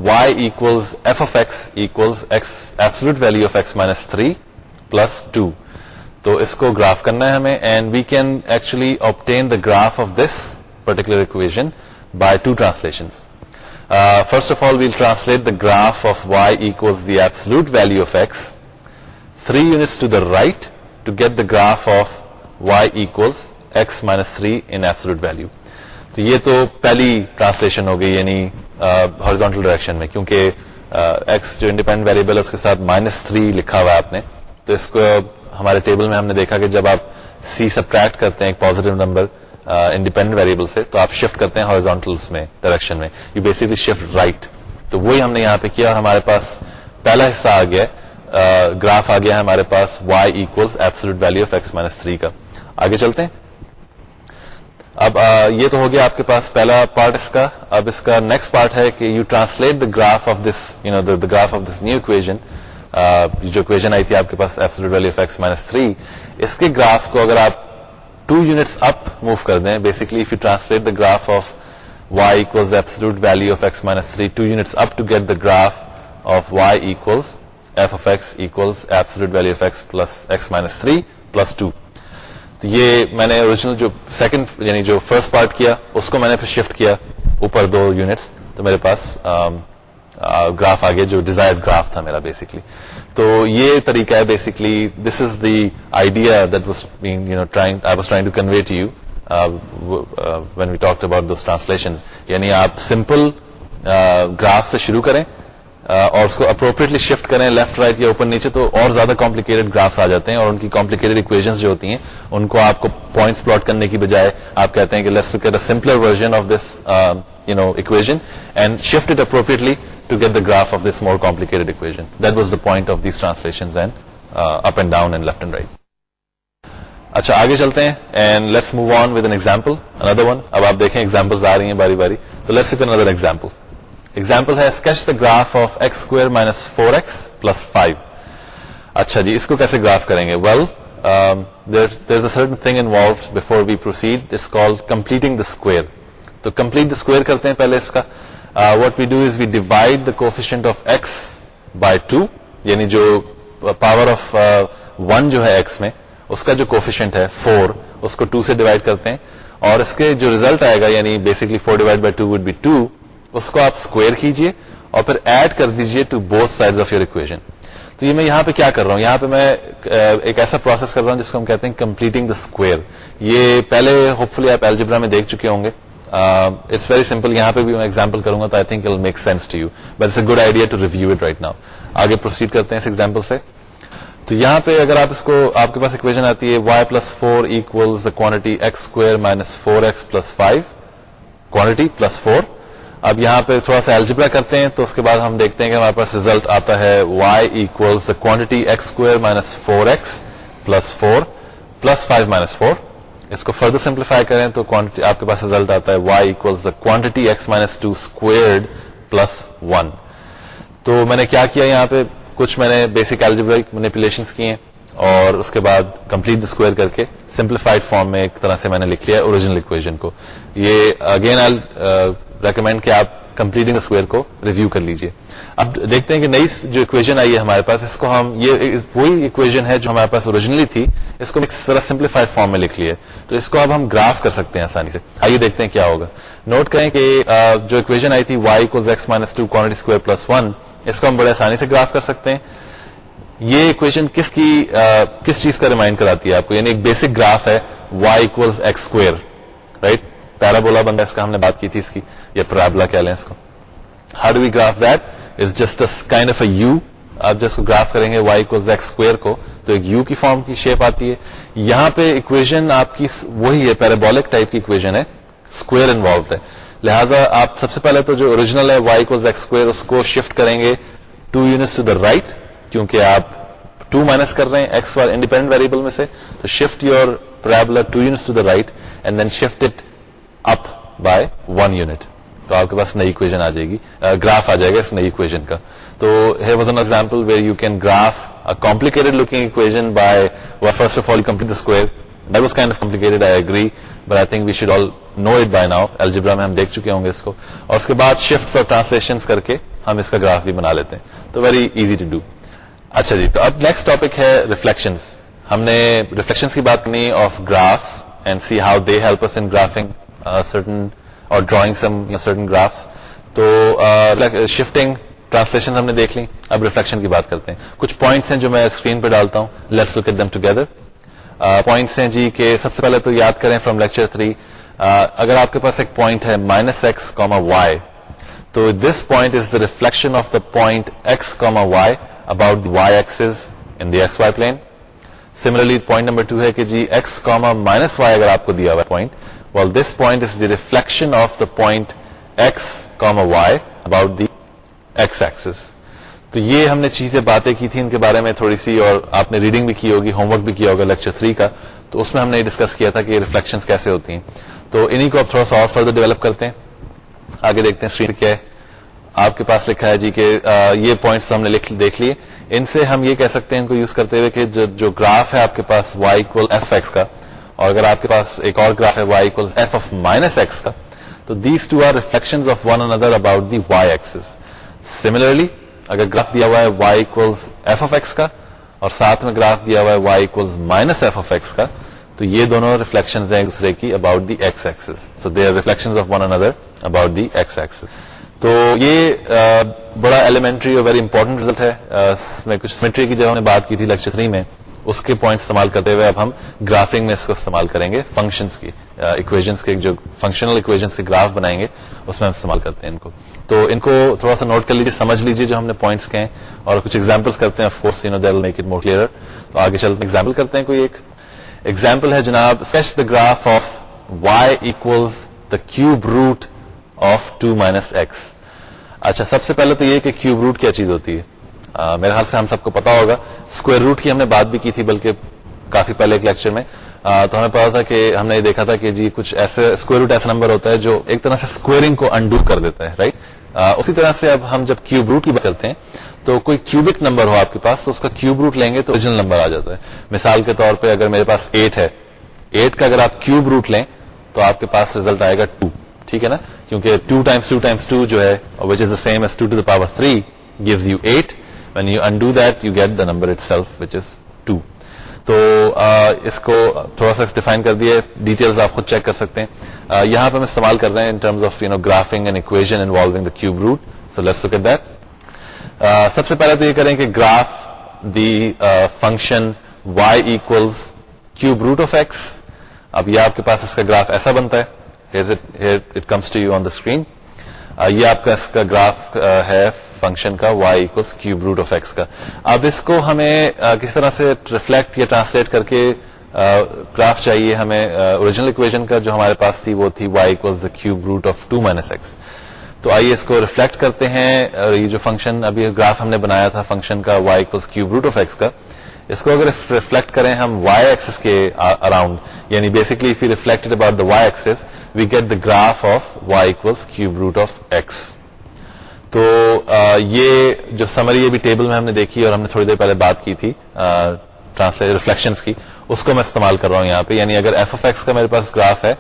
[SPEAKER 1] y equals f of x equals absolute value of x minus three plus two تو اس کو گراف کرنا ہے ہمیں and we can actually obtain the graph of this particular equation by two translation first of all we'll translate the graph of y equals the absolute value of x three units to the right to get the graph of y equals x minus three in absolute value تو یہ تو پہلی translation ہو گئی یعنی horizontal direction میں، کیونکہ x جو independent variable ہے، اس کے ساتھ مائنس تھری لکھا ہوا ہے آپ نے۔ تو اس کو ہمارے ٹیبل میں ہم نے دیکھا کہ جب آپ سی سبٹریکٹ کرتے ہیں ایک پازیٹو نمبر انڈیپینڈنٹ ویریبل سے، تو آپ شفٹ کرتے ہیں ہارزونٹل میں ڈائریکشن میں۔ یو بیسکلی شفٹ رائٹ تو وہی ہم نے یہاں پہ کیا اور ہمارے پاس پہلا حصہ آ گیا گراف آ گیا، ہمارے پاس y equals absolute value of x minus three کا۔ آگے چلتے ہیں۔ اب یہ تو ہو گیا آپ کے پاس پہلا پارٹ اس کا۔ اب اس کا نیکسٹ پارٹ ہے کہ you translate the graph of this you know the graph of this new equation جو اکویژن آئی تھی آپ کے پاس ویلو ایکس مائنس تھری اس کے گراف کو اگر آپ ٹو یونٹس اپ موو کر دیں basically if you translate the graph of y equals absolute value of x minus three two units up to get the graph of y equals f of x equals absolute value of x plus x minus three plus two تو یہ میں نے original جو second یعنی جو first part کیا، اس کو میں نے پھر شفٹ کیا اوپر دو یونٹس تو میرے پاس گراف آگے جو ڈیزائر گراف تھا میرا بیسکلی تو یہ طریقہ ہے basically this is the idea that was you know trying I was trying to convey to you when we talk about those translation یعنی آپ سمپل گراف سے شروع کریں اور اس کو اپروپریٹلی شفٹ کریں لیفٹ رائٹ یا اوپر نیچے تو اور زیادہ کمپلیکیٹڈ گرافس آ جاتے ہیں اور ان کی کمپلیکیٹڈ اکویژ جو ہوتی ہیں، ان کو آپ کو پوائنٹس پلاٹ کرنے کی بجائے آپ کہتے ہیں کہ let's get a simpler version of this you know equation and shift it appropriately to get the graph of this more complicated equation that was the point of these translation and up and down and left and right اچھا آگے چلتے ہیں and let's move on with an example another one اب آپ دیکھیں example آ رہی ہیں باری باری. تو لیٹس اندر ایگزامپل ایگزامپل ہے sketch the graph of x square minus four x plus five اچھا جی اس کو کیسے گراف کریں گے well there a certain thing involved before we proceed it's call completing the square تو کمپلیٹ دا اسکوئر کرتے ہیں پہلے اس کا what we do is we divide the coefficient of x by two یعنی جو پاور آف ون جو ہے ایکس میں اس کا جو کوفیشنٹ ہے فور اس کو ٹو سے ڈیوائڈ کرتے ہیں اور اس کے جو ریزلٹ آئے گا یعنی basically four divide by two would be two اس کو آپ اسکوئر کیجیے اور پھر ایڈ کر دیجیے to both side of your equation تو یہ میں یہاں پہ کیا کر رہا ہوں؟ یہاں پہ میں ایک ایسا پروسیس کر رہا ہوں جس کو ہم کہتے ہیں کمپلیٹنگ دا اسکوئر یہ پہلے ہوپ فلی آپ الجبرا میں دیکھ چکے ہوں گے. اٹس ویری سمپل یہاں پہ بھی میں ایگزامپل کروں گا تو I think make sense to you but it's a good idea to review it right now آگے پروسیڈ کرتے ہیں اس ایگزامپل سے. تو یہاں پہ اگر آپ اس کو، آپ کے پاس اکویژن آتی ہے y plus four equal quantity x square minus four x plus five quantity plus four اب یہاں پہ تھوڑا سا ایلجبرا کرتے ہیں تو اس کے بعد ہم دیکھتے ہیں کہ ہمارے پاس ریزلٹ آتا ہے y equal quantity x square minus four x plus four plus five minus four اس کو فردر سمپلیفائی کریں تو quantity, آپ کے پاس ریزلٹ آتا ہے y equal quantity x minus two squared plus one تو میں نے کیا کیا یہاں پہ؟ کچھ میں نے بیسک ایلجبرک مینیپولیشن کی ہیں اور اس کے بعد کمپلیٹ اسکوئر کر کے سمپلیفائڈ فارم میں ایک طرح سے میں نے لکھ لیا اوریجنل اکویژن کو. یہ اگین ریکمینڈ کہ آپ کمپلیٹنگ اسکوئر کو ریویو کر لیجیے اب دیکھتے ہیں کہ نئی جو اکویژن آئی ہے ہمارے پاس، اس کو ہم، یہ وہی اکویژن ہے جو ہمارے پاس اوریجنلی تھی، اس کو ایک طرح سمپلیفائڈ فارم میں لکھ لیے۔ تو اس کو اب ہم گراف کر سکتے ہیں آسانی سے۔ آئیے دیکھتے ہیں کیا ہوگا۔ نوٹ کریں کہ جو اکویژن آئی تھی وائی کو x minus two quantity square plus one اس کو ہم بڑے آسانی سے گراف کر سکتے ہیں۔ یہ اکویشن کس کی کس چیز کا ریمائنڈ کراتی ہے آپ کو؟ یعنی ایک بیسک گراف ہے y equal x square right parabola بندہ اس کا، ہم نے بات کی تھی اس کی۔ یا پرابلا کیا لیں اس کو. How do we graph that is just kind of a you آپ جس کو گراف کریں گے وائی اکول ایکس اسکوئر کو، تو ایک یو کی فارم کی شیپ آتی ہے. یہاں پہ اکویژن آپ کی وہی ہے پیرابولک ٹائپ کی اکویژن ہے. اسکوئر انوالوڈ ہے. لہٰذا آپ سب سے پہلے تو جو اوریجنل ہے وائی کو ایکس اسکوئر اس کو شفٹ کریں گے two units to the right کیونکہ آپ ٹو مائنس کر رہے ہیں ایکس وار انڈیپینڈنٹ ویریبل میں سے، تو shift your parabola two units to the right and then shift it up by one unit تو آپ کے پاس نئی اکویژن آ جائے گی۔ گراف آ جائے گا اس نئی اکویژن کا۔ تو ہے was an example where you can graph complicated looking equation by first of all complete square that was kind of complicated I agree but I think we should all know it by now algebra میں ہم دیکھ چکے ہوں گے اس کو۔ اور اس کے بعد شفٹ اور ٹرانسلیشن کر کے ہم اس کا گراف بھی بنا لیتے ہیں۔ تو ویری ایزی ٹو ڈو اچھا جی تو اب نیکسٹ ٹاپک ہے ریفلیکشن ہم نے ریفلیکشن کی بات کرنی of graphs and see how they help in graphing certain اور ڈرائنگ سم سرٹن گرافس تو شفٹنگ ٹرانسلیشن ہم نے دیکھ لی اب ریفلیکشن کی بات کرتے ہیں. کچھ پوائنٹس ہیں جو میں اسکرین پہ ڈالتا ہوں. Let's look at them together points ہیں جی کہ سب سے پہلے تو یاد کریں فرام لیکچر تھری اگر آپ کے پاس ایک پوائنٹ ہے مائنس ایکس کاما وائی تو this point is the reflection of the point x comma y about y x in the x y plane similarly point number two ہے کہ جی ایکس کاما مائنس وائی اگر آپ کو دیا ہوا point well this point is the reflection of the point x comma y about the x axis تو یہ ہم نے چیزیں باتیں کی تھی ان کے بارے میں تھوڑی سی اور آپ نے ریڈنگ بھی کی ہوگی ہوم ورک بھی کیا ہوگا لیکچر تھری کا۔ تو اس میں ہم نے ڈسکس کیا تھا کہ ریفلیکشن کیسے ہوتی ہیں۔ تو انہیں کو آپ تھوڑا سا اور فردر ڈیولپ کرتے ہیں۔ آگے دیکھتے ہیں اسکرین کیا ہے۔ آپ کے پاس لکھا ہے جی کہ یہ پوائنٹس ہم نے دیکھ لیے۔ ان سے ہم یہ کہہ سکتے ہیں ان کو یوز کرتے ہوئے کہ جو گراف ہے آپ کے پاس وائی ایف ایکس کا اور اگر آپ کے پاس ایک اور گراف ہے y equal f of minus x کا، تو these two are reflection of one another about the y axis similarly اگر گراف دیا ہوا ہے y equals f of x کا اور ساتھ میں گراف دیا ہوا ہے y equals minus f of x کا، تو یہ دونوں ریفلیکشن ہیں ایک دوسرے کی about the x axis so they are reflection of one another about the x axis تو یہ بڑا ایلیمنٹری اور ویری امپورٹنٹ ریزلٹ ہے۔ اس میں کچھ سیمیٹری کی جب ہم نے بات کی تھی لیکچر تھری میں اس کے پوائنٹ استعمال کرتے ہوئے اب ہم گرافنگ میں اس کو استعمال کریں گے فنکشنس کی اکویژنس کے جو فنکشنل اکویژنس کے گراف بنائیں گے، اس میں ہم استعمال کرتے ہیں ان کو۔ تو ان کو تھوڑا سا نوٹ کر لیجیے سمجھ لیجیے جو ہم نے پوائنٹس کہیں اور کچھ ایگزامپلس کرتے ہیں کورس یو نو دل میک اٹ مور کلیئر تو آگے چلتے ہیں ایگزامپل کرتے ہیں کوئی ایک۔ ایگزامپل ہے جناب such the graph of y equals the cube root of two minus x اچھا سب سے پہلے تو یہ کہ کیوب روٹ کیا چیز ہوتی ہے؟ میرے خیال سے ہم سب کو پتا ہوگا اسکوئر روٹ کی ہم نے بات بھی کی تھی، بلکہ کافی پہلے ایک لیکچر میں۔ تو ہمیں پتا تھا کہ ہم نے یہ دیکھا تھا کہ جی کچھ ایسے اسکوئر روٹ ایسا نمبر ہوتا ہے جو ایک طرح سے اسکوئرنگ کو انڈو کر دیتا ہے رائٹ اسی طرح سے اب ہم جب کیوب روٹ کی بات کرتے ہیں، تو کوئی کیوبک نمبر ہو آپ کے پاس، تو اس کا کیوب روٹ لیں گے تو اوریجنل نمبر آ جاتا ہے۔ مثال کے طور پہ اگر میرے پاس ایٹ ہے ایٹ کا اگر آپ کیوب روٹ لیں، تو آپ کے پاس ریزلٹ آئے گا ٹو ٹھیک ہے نا؟ کیونکہ two times two times two جو ہے which is the same as two to the power three gives you eight when you undo that you get the number itself which is two تو اس کو تھوڑا سا ڈیفائن کر دیے details آپ خود چیک کر سکتے ہیں۔ uh, یہاں پہ ہم استعمال کر رہے ہیں in terms of you know graphing and equation involving the cube root so let's look at that سب سے پہلے تو یہ کریں کہ graph the function y equals cube root of x اب یہ آپ کے پاس اس کا گراف ایسا بنتا ہے۔ It comes to you on the screen یہ آپ کا اس کا گراف ہے فنکشن کا y equals cube root of x کا۔ اب اس کو ہمیں کس طرح سے ریفلیکٹ یا ٹرانسلیٹ کر کے گراف چاہیے ہمیں اوریجنل اکویژن کا جو ہمارے پاس تھی وہ تھی y equals the cube root of two minus x تو آئیے اس کو ریفلیکٹ کرتے ہیں یہ جو فنکشن ابھی گراف ہم نے بنایا تھا فنکشن کا y equals cube root of x کا۔ اس کو اگر ریفلیکٹ کریں ہم وائی ایکسس کے اراؤنڈ یعنی basically if you reflect about the y axis we get the graph of y equals cube root of x تو یہ جو سمری ابھی ٹیبل میں ہم نے دیکھی اور ہم نے تھوڑی دیر پہلے بات کی تھی ٹرانسلیٹ ریفلیکشن کی، اس کو میں استعمال کر رہا ہوں یہاں پہ۔ یعنی اگر ایف آف ایکس کا میرے پاس گراف ہے،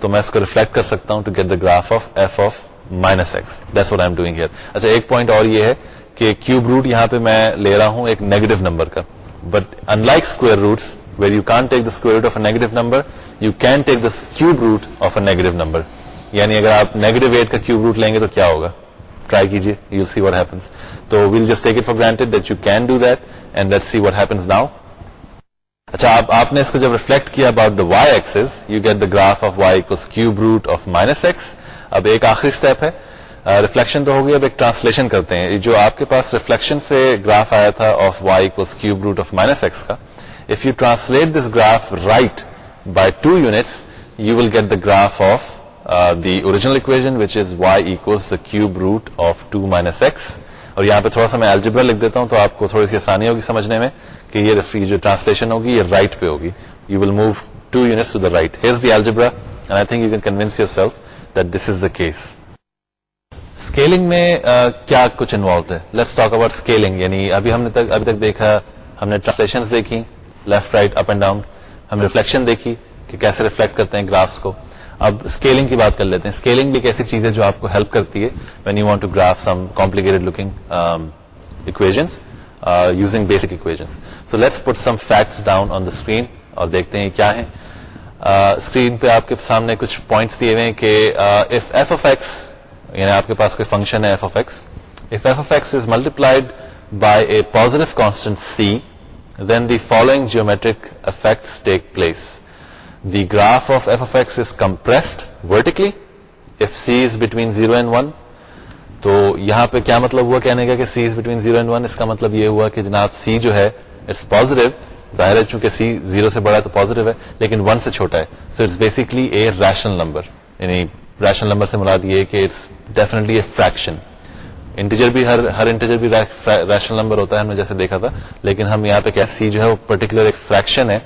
[SPEAKER 1] تو میں اس کو ریفلیکٹ کر سکتا ہوں to get the graph of f of minus x that's what I am doing here اچھا ایک پوائنٹ اور یہ ہے کہ کیوب روٹ یہاں پہ میں لے رہا ہوں ایک نیگیٹو نمبر کا۔ But in like square roots where you can't take the square root of a negative number you can take the cube root of a negative number یعنی اگر آپ نیگیٹو ایٹ کا کیوب روٹ لیں گے تو کیا ہوگا ٹرائی کیجیے یو سی وٹ ہیپنس تو well just take it for granted that you can do that and let see what happens now اچھا آپ آپ نے اس کو جب ریفلیکٹ کیا about the y axis you get the graph of y cube root of minus x اب ایک آخری اسٹیپ ہے ریفلیکشن uh, تو ہو گیا اب ایک ٹرانسلیشن کرتے ہیں جو آپ کے پاس ریفلیکشن سے گراف آیا تھا of y cube root of minus x کا if you translate this graph right by two units you will get the graph of the original equation which is y the cube root of two minus x اور یہاں پہ تھوڑا سا میں algebra لکھ دیتا ہوں تو آپ کو تھوڑی سی آسانی ہوگی سمجھنے میں کہ یہ جو ٹرانسلیشن ہوگی یہ رائٹ right پہ ہوگی. You will move two units to the right here the algebra and I think you can convince yourself that this is the case scaling میں uh, کیا کچھ انوالوڈ ہے؟ لیٹس ٹاک اباؤٹ اسکیلنگ یعنی ابھی ہم نے تک ابھی تک دیکھا، ہم نے ٹرانسلیشن دیکھی left right up and down ہم ریفلیکشن دیکھی کہ کیسے ریفلیکٹ کرتے ہیں گرافس کو. اب اسکیلنگ کی بات کر لیتے ہیں. اسکیلنگ بھی ایک ایسی چیز ہے جو آپ کو ہیلپ کرتی ہے when you want to graph some complicated looking equations using basic equations so let's put some facts down on the screen اور دیکھتے ہیں کیا ہے اسکرین uh, پہ آپ کے سامنے کچھ پوائنٹس دیے ہوئے کہ اف ایف آف ایکس یعنی آپ کے پاس کوئی فنکشن ہے f of x if f of x is multiplied by a positive constant c then the following geometric effects take place the graph of f of x is compressed vertically if c is between zero and one تو یہاں پہ کیا مطلب ہوا کہنے کا کہ c is between zero and one اس کا مطلب یہ ہوا کہ جناب سی جو ہے اٹس پازیٹو ظاہر ہے چونکہ سی زیرو سے بڑا ہے تو پازیٹو ہے، لیکن ون سے چھوٹا ہے. So it's basically a rational number یعنی ریشنل نمبر سے مراد یہ کہ it's definitely a fraction integer بھی ہر ہر انٹیجر بھی ریشنل نمبر ہوتا ہے، ہم نے جیسے دیکھا تھا، لیکن ہم یہاں پہ کیا سی جو ہے وہ پرٹیکولر ایک فریکشن ہے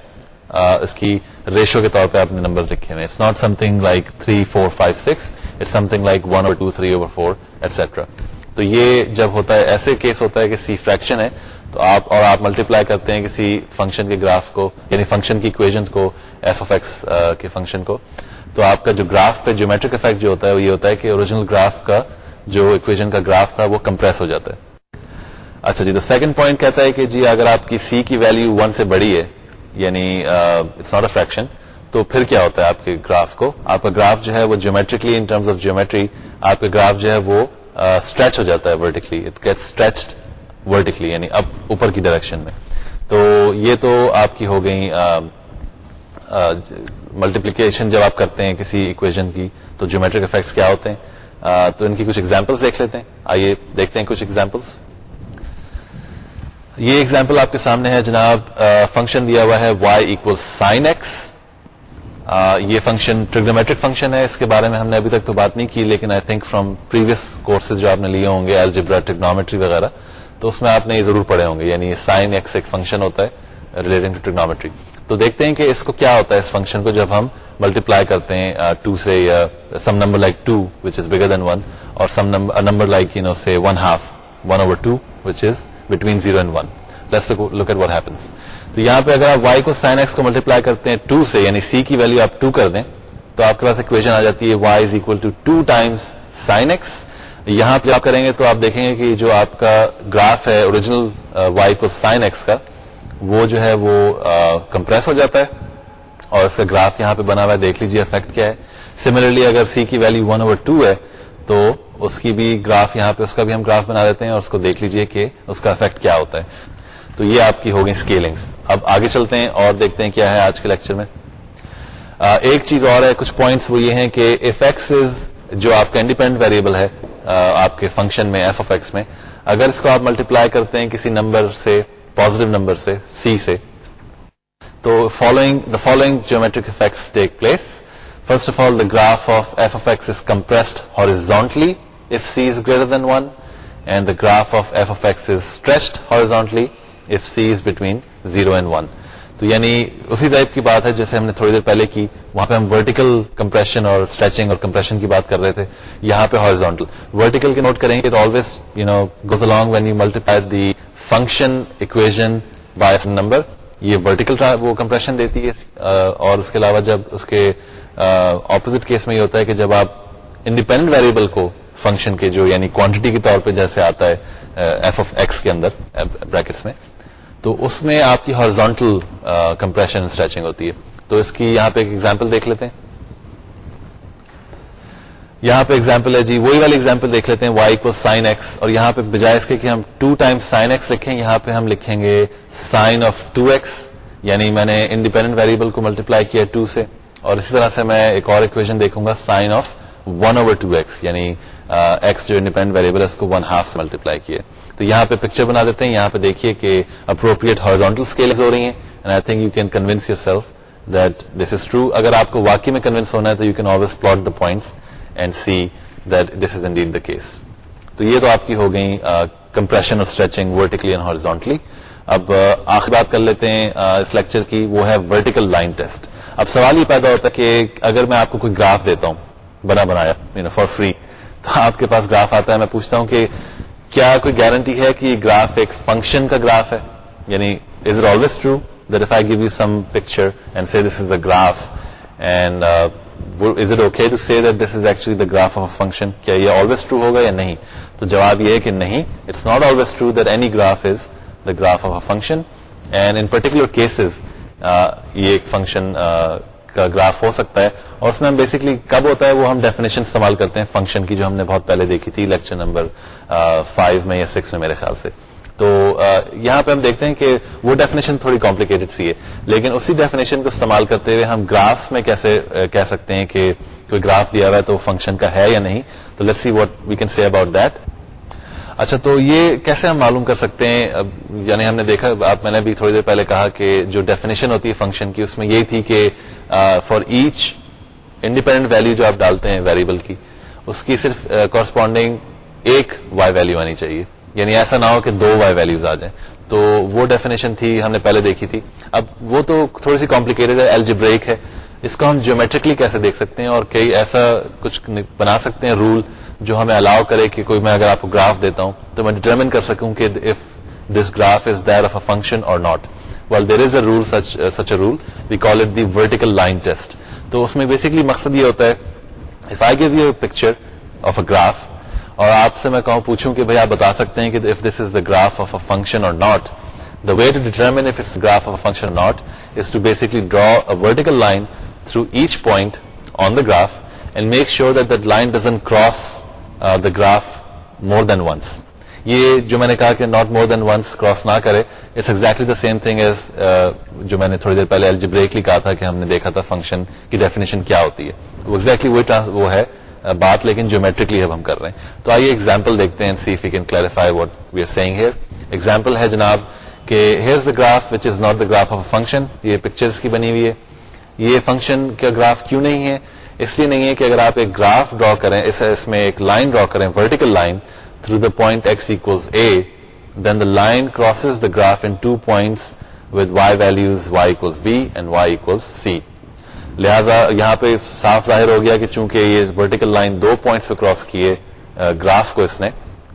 [SPEAKER 1] اس کی ریشو کے طور پہ اپنے نمبر لکھے ہوئے it's not something like three four five six it's something like one اور two three over four etcetera تو یہ جب ہوتا ہے، ایسے کیس ہوتا ہے کہ سی فریکشن ہے، تو آپ اور آپ ملٹیپلائی کرتے ہیں کسی فنکشن کے گراف کو یعنی فنکشن کی اکویژن کو ایف اف ایکس کے فنکشن کو۔ تو آپ کا جو گراف پہ جیومیٹرک افیکٹ جو ہوتا ہے، وہ یہ ہوتا ہے کہ اوریجنل گراف کا جو اکویژن کا گراف تھا وہ کمپریس ہو جاتا ہے۔ اچھا جی تو سیکنڈ پوائنٹ کہتا ہے کہ جی اگر آپ کی سی کی ویلو ون سے بڑی ہے یعنی اٹس ناٹ اے فریکشن تو پھر کیا ہوتا ہے آپ کے گراف کو؟ آپ کا گراف جو ہے وہ geometrically in terms of geometry آپ کا گراف جو ہے وہ اسٹریچ ہو جاتا ہے vertically it get stretched vertically یعنی اب اوپر کی ڈائریکشن میں۔ تو یہ تو آپ کی ہو گئی ملٹیپلیکیشن جب آپ کرتے ہیں کسی اکویژن کی، تو جیومیٹرک افیکٹس کیا ہوتے ہیں؟ تو ان کی کچھ ایگزامپلس دیکھ لیتے ہیں۔ آئیے دیکھتے ہیں کچھ ایگزامپلس یہ ایگزامپل آپ کے سامنے ہے جناب فنکشن دیا ہوا ہے وائی اکول سائن ایکس یہ فنکشن ٹریگنومیٹرک فنکشن ہے، اس کے بارے میں ہم نے ابھی تک تو بات نہیں کی، لیکن I think from previous courses جو آپ نے لیے ہوں گے الجبرا ٹیکنومیٹری وغیرہ، تو اس میں آپ نے یہ ضرور پڑھے ہوں گے۔ یعنی سائن ایکس ایک فنکشن ہوتا ہے ریلیٹنگ ٹو ٹیکنومیٹری تو دیکھتے ہیں کہ اس کو کیا ہوتا ہے اس فنکشن کو جب ہم ملٹیپلائی کرتے ہیں ٹو سے، یا some number like two which is bigger than one اور some number like you know say one half one over two which is between zero and one look at what happens تو یہاں پہ اگر آپ Y کو sine x کو multiply کرتے ہیں ٹو سے یعنی سی کی ویلو آپ ٹو کر دیں، تو آپ کے پاس اکویشن آ جاتی ہے y is equal to two times sine x یہاں پہ آپ کریں گے تو آپ دیکھیں گے کہ جو آپ کا گراف ہے اوریجنل وائی کو سائن ایکس کا وہ جو ہے وہ کمپریس ہو جاتا ہے اور اس کا گراف یہاں پہ بنا ہوا ہے، دیکھ لیجیے افیکٹ کیا ہے۔ سملرلی اگر سی کی ویلو ون اوور ٹو ہے، تو اس کی بھی گراف یہاں پہ، اس کا بھی ہم گراف بنا دیتے ہیں اور اس کو دیکھ لیجیے کہ اس کا افیکٹ کیا ہوتا ہے۔ تو یہ آپ کی ہوگی اسکیلنگ اب آگے چلتے ہیں اور دیکھتے ہیں کیا ہے آج کے لیکچر میں۔ ایک چیز اور ہے، کچھ پوائنٹس وہ یہ ہیں کہ اف ایکس از جو آپ کا انڈیپینڈنٹ ویریبل ہے آپ کے فنکشن میں ایف آف ایکس میں، اگر اس کو آپ ملٹیپلائی کرتے ہیں کسی نمبر سے پوزیٹو نمبر سے سی سے تو following the following geometric effects take place first of all the graph of f of x is compressed horizontally if c is greater than one and the graph of f of x is stretched horizontally if c is between zero and one تو یعنی اسی type کی بات ہے جیسے ہم نے تھوڑی دیر پہلے کی، وہاں پہ ہم ورٹیکل کمپریشن اور اسٹریچنگ اور کمپریشن کی بات کر رہے تھے، یہاں پہ ہارزونٹل ورٹیکل کے نوٹ کریں گے تو always you know goes along when you multiply the function equation by number یہ ورٹیکل وہ کمپریشن دیتی ہے. اور اس کے علاوہ جب اس کے اپوزٹ کیس میں یہ ہوتا ہے کہ جب آپ انڈیپینڈنٹ ویریبل کو فنکشن کے جو یعنی کوانٹٹی کے طور پہ جیسے آتا ہے ایف آف ایکس کے اندر بریکٹس میں، تو اس میں آپ کی ہارزونٹل کمپریشن اسٹریچنگ ہوتی ہے. تو اس کی یہاں پہ ایک ایگزامپل دیکھ لیتے ہیں. یہاں پہ ایگزامپل ہے جی وہی والی ایگزامپل دیکھ لیتے ہیں وائی کو سائن ایکس اور یہاں پہ بجائے اس کے کہ ہم ٹو ٹائم سائن ایکس لکھیں، یہاں پہ ہم لکھیں گے سائن آف ٹو ایکس یعنی میں نے انڈیپینڈنٹ ویریبل کو ملٹیپلائی کیا ٹو سے، اور اسی طرح سے میں ایک اور اکویژن دیکھوں گا sine of one over two x یعنی ایکس جو انڈیپینڈنٹ ویریبل ہے، اس کو ون ہاف سے ملٹیپلائی کیے۔ تو یہاں پہ پکچر بنا دیتے ہیں، یہاں پہ دیکھیے کہ اپروپریٹ ہارزونٹل اسکیل ہو رہی ہیں and I think you can convince yourself that this is true اگر آپ کو واقعی میں کنوینس ہونا ہے، تو you can always plot the points and see that this is indeed the case تو یہ تو آپ کی ہو گئی کمپریشن اور اسٹریچنگ ورٹیکلی اینڈ ہارزونٹلی اب آخر بات کر لیتے ہیں اس لیکچر کی، وہ ہے ورٹیکل لائن ٹیسٹ اب سوال یہ پیدا ہوتا ہے کہ اگر میں آپ کو کوئی گراف دیتا ہوں، بنا بنایا فار فری تو آپ کے پاس گراف آتا ہے، میں پوچھتا ہوں کہ کیا کوئی گارنٹی ہے کہ یہ گراف ایک فنکشن کا گراف ہے؟ یعنی is it always true that if I give you some picture and see this is the graph and is it okay to see that this is actually the graph of function کیا یہ always true ہوگا یا نہیں؟ تو جواب یہ ہے کہ نہیں. It's not always true that any graph is the graph of a function and in particular cases یہ ایک فنکشن uh, کا گراف ہو سکتا ہے. اور اس میں ہم بیسکلی کب ہوتا ہے وہ ہم ڈیفینیشن استعمال کرتے ہیں فنکشن کی جو ہم نے بہت پہلے دیکھی تھی لیکچر نمبر فائیو میں یا سکس میں میرے خیال سے. تو یہاں پہ ہم دیکھتے ہیں کہ وہ ڈیفینیشن تھوڑی کمپلیکیٹڈ سی ہے۔ لیکن اسی ڈیفینیشن کو استعمال کرتے ہوئے ہم گرافس میں کیسے کہہ سکتے ہیں کہ کوئی گراف دیا ہوا ہے تو فنکشن کا ہے یا نہیں۔ تو let see what we can see about that اچھا تو یہ کیسے ہم معلوم کر سکتے ہیں؟ یعنی ہم نے دیکھا، آپ، میں نے بھی تھوڑی دیر پہلے کہا کہ جو ڈیفینیشن ہوتی ہے فنکشن کی، اس میں یہ تھی کہ فار ایچ انڈیپینڈنٹ ویلو جو آپ ڈالتے ہیں ویریبل کی، اس کی صرف کورسپونڈنگ ایک وائی ویلو آنی چاہیے۔ یعنی ایسا نہ ہو کہ دو وائی ویلوز آ جائیں۔ تو وہ ڈیفینیشن تھی، ہم نے پہلے دیکھی تھی۔ اب وہ تو تھوڑی سی کمپلیکیٹڈ ہے ایل بریک ہے۔ اس کو ہم جیومیٹرکلی کیسے دیکھ سکتے ہیں اور کئی ایسا کچھ بنا سکتے ہیں رول جو ہمیں الاؤ کرے کہ کوئی میں اگر آپ کو گراف دیتا ہوں تو میں ڈیٹرمن کر سکوں کہ if this graph is there of a function اور not well there is a rule such a rule we call it the vertical line test تو اس میں بیسکلی مقصد یہ ہوتا ہے if I give you picture of a graph اور آپ سے میں کہوں پوچھوں کہ بھائی آپ بتا سکتے ہیں کہ if this is the graph of a function اور not the way to determine if it's graph of a function not is to basically draw a vertical line through each point on the graph and make sure that that line doesn't cross the graph more than once یہ جو میں نے کہا کہ not more than once cross نہ کرے it's exactly the same thing as جو میں نے تھوڑی دیر پہلے الجبریکلی کہا تھا کہ ہم نے دیکھا تھا فنکشن کی ڈیفینیشن کیا ہوتی ہے. وہ ایگزیکٹلی exactly وہ ہے بات، لیکن جیومیٹرکلی اب ہم کر رہے ہیں۔ تو آئیے ایگزامپل دیکھتے ہیں see can clarify what we are seeing here example ہے جناب کہ here the graph which is not the graph of a function یہ پکچرس کی بنی ہوئی ہے۔ یہ فنکشن کا گراف کیوں نہیں ہے؟ اس لیے نہیں ہے کہ اگر آپ ایک گراف ڈرا کریں، اس میں ایک لائن ڈرا کریں vertical line through the point x equals a then the line crosses the graph in two points with y values y equals b and y equals c لہذا یہاں پہ صاف ظاہر ہو گیا کہ چونکہ یہ ورٹیکل لائن دو پوائنٹس پہ کراس کیے گراف کو اس نے،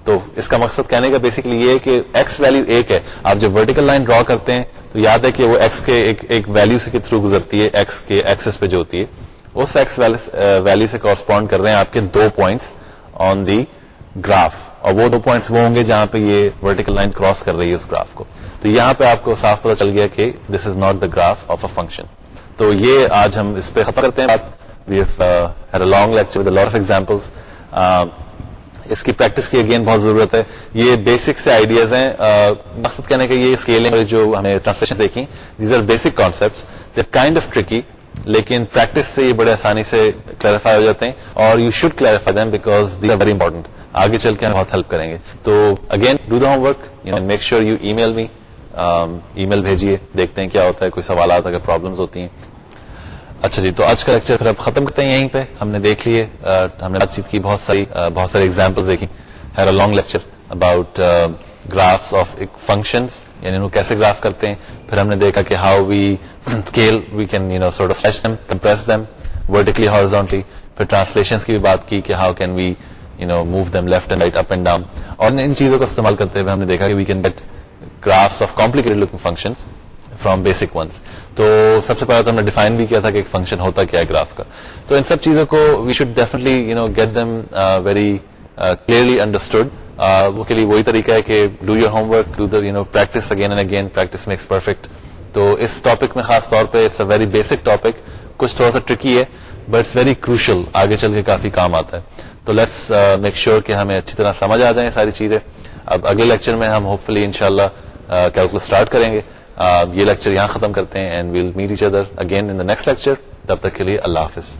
[SPEAKER 1] تو اس کا مقصد کہنے کا بیسکلی یہ ہے کہ ایکس ویلو ایک ہے۔ آپ جب ورٹیکل لائن ڈرا کرتے ہیں، تو یاد ہے کہ وہ ایکس کے ایک ویلو سے تھرو گزرتی ہے ایکس کے ایکسس پہ جو ہوتی ہے۔ اس ایکس ویلو سے کورسپونڈ کر رہے ہیں آپ کے دو پوائنٹس آن دی گراف اور وہ دو پوائنٹس وہ ہوں گے جہاں پہ یہ ورٹیکل لائن کراس کر رہی ہے اس گراف کو۔ تو یہاں پہ آپ کو صاف پتا چل گیا کہ this is not the graph of a function تو یہ آج ہم اس پہ ختم کرتے ہیں۔ لانگ لیکچر آف ایگزامپلس اس کی پریکٹس کی اگین بہت ضرورت ہے۔ یہ بیسک سے آئیڈیاز ہیں۔ uh, مقصد کہنے کا یہ اسکیلنگ جو ہمیں ٹرانسلیشن دیکھی these are basic concept kind of tricky لیکن پریکٹس سے یہ بڑے آسانی سے کلیریفائی ہو جاتے ہیں اور you should clarify them because they are very important آگے چل کے ہم بہت ہیلپ کریں گے۔ تو again do the homework make sure you email me email بھیجیے، دیکھتے ہیں کیا ہوتا ہے، کوئی سوالات اگر پرابلمس ہوتی ہیں۔ اچھا جی تو آج کا لیکچر پھر اب ختم کرتے ہیں یہیں پہ۔ ہم نے دیکھ لیے ہم نے بات چیت کی، بہت ساری بہت ساری ایگزامپل دیکھی۔ A long lecture about graphs of functions یعنی وہ کیسے گراف کرتے ہیں۔ پھر ہم نے دیکھا کہ how we scale we can you know sort them compress them vertically horizontally پھر ٹرانسلیشن کی بھی بات کی کہ how can we you know move them left and right up and down اور ان چیزوں کو استعمال کرتے ہوئے ہم نے دیکھا کہ we can get graphs of complicated looking function from basic ones تو سب سے پہلے تو ہم نے ڈیفائن بھی کیا تھا کہ ایک فنکشن ہوتا کیا ہے گراف کا۔ تو ان سب چیزوں کو we should definitely you know get them very clearly understood اس کے لیے وہی طریقہ ہے کہ do your homework do the you know practice again and again practice makes perfect تو اس ٹاپک میں خاص طور پہ it's a very basic topic کچھ تھوڑا سا ٹرکی ہے بٹ اٹس ویری کروشل آگے چل کے کافی کام آتا ہے۔ تو لیٹس میک شیور کہ ہمیں اچھی طرح سمجھ آ جائیں ساری چیزیں۔ اب اگلے لیکچر میں ہم ہوپ فلی ان شاء اللہ کیلکولر اسٹارٹ کریں گے۔ یہ لیکچر یہاں ختم کرتے ہیں and well meet each other again in the next lecture تب تک کے لیے اللہ حافظ۔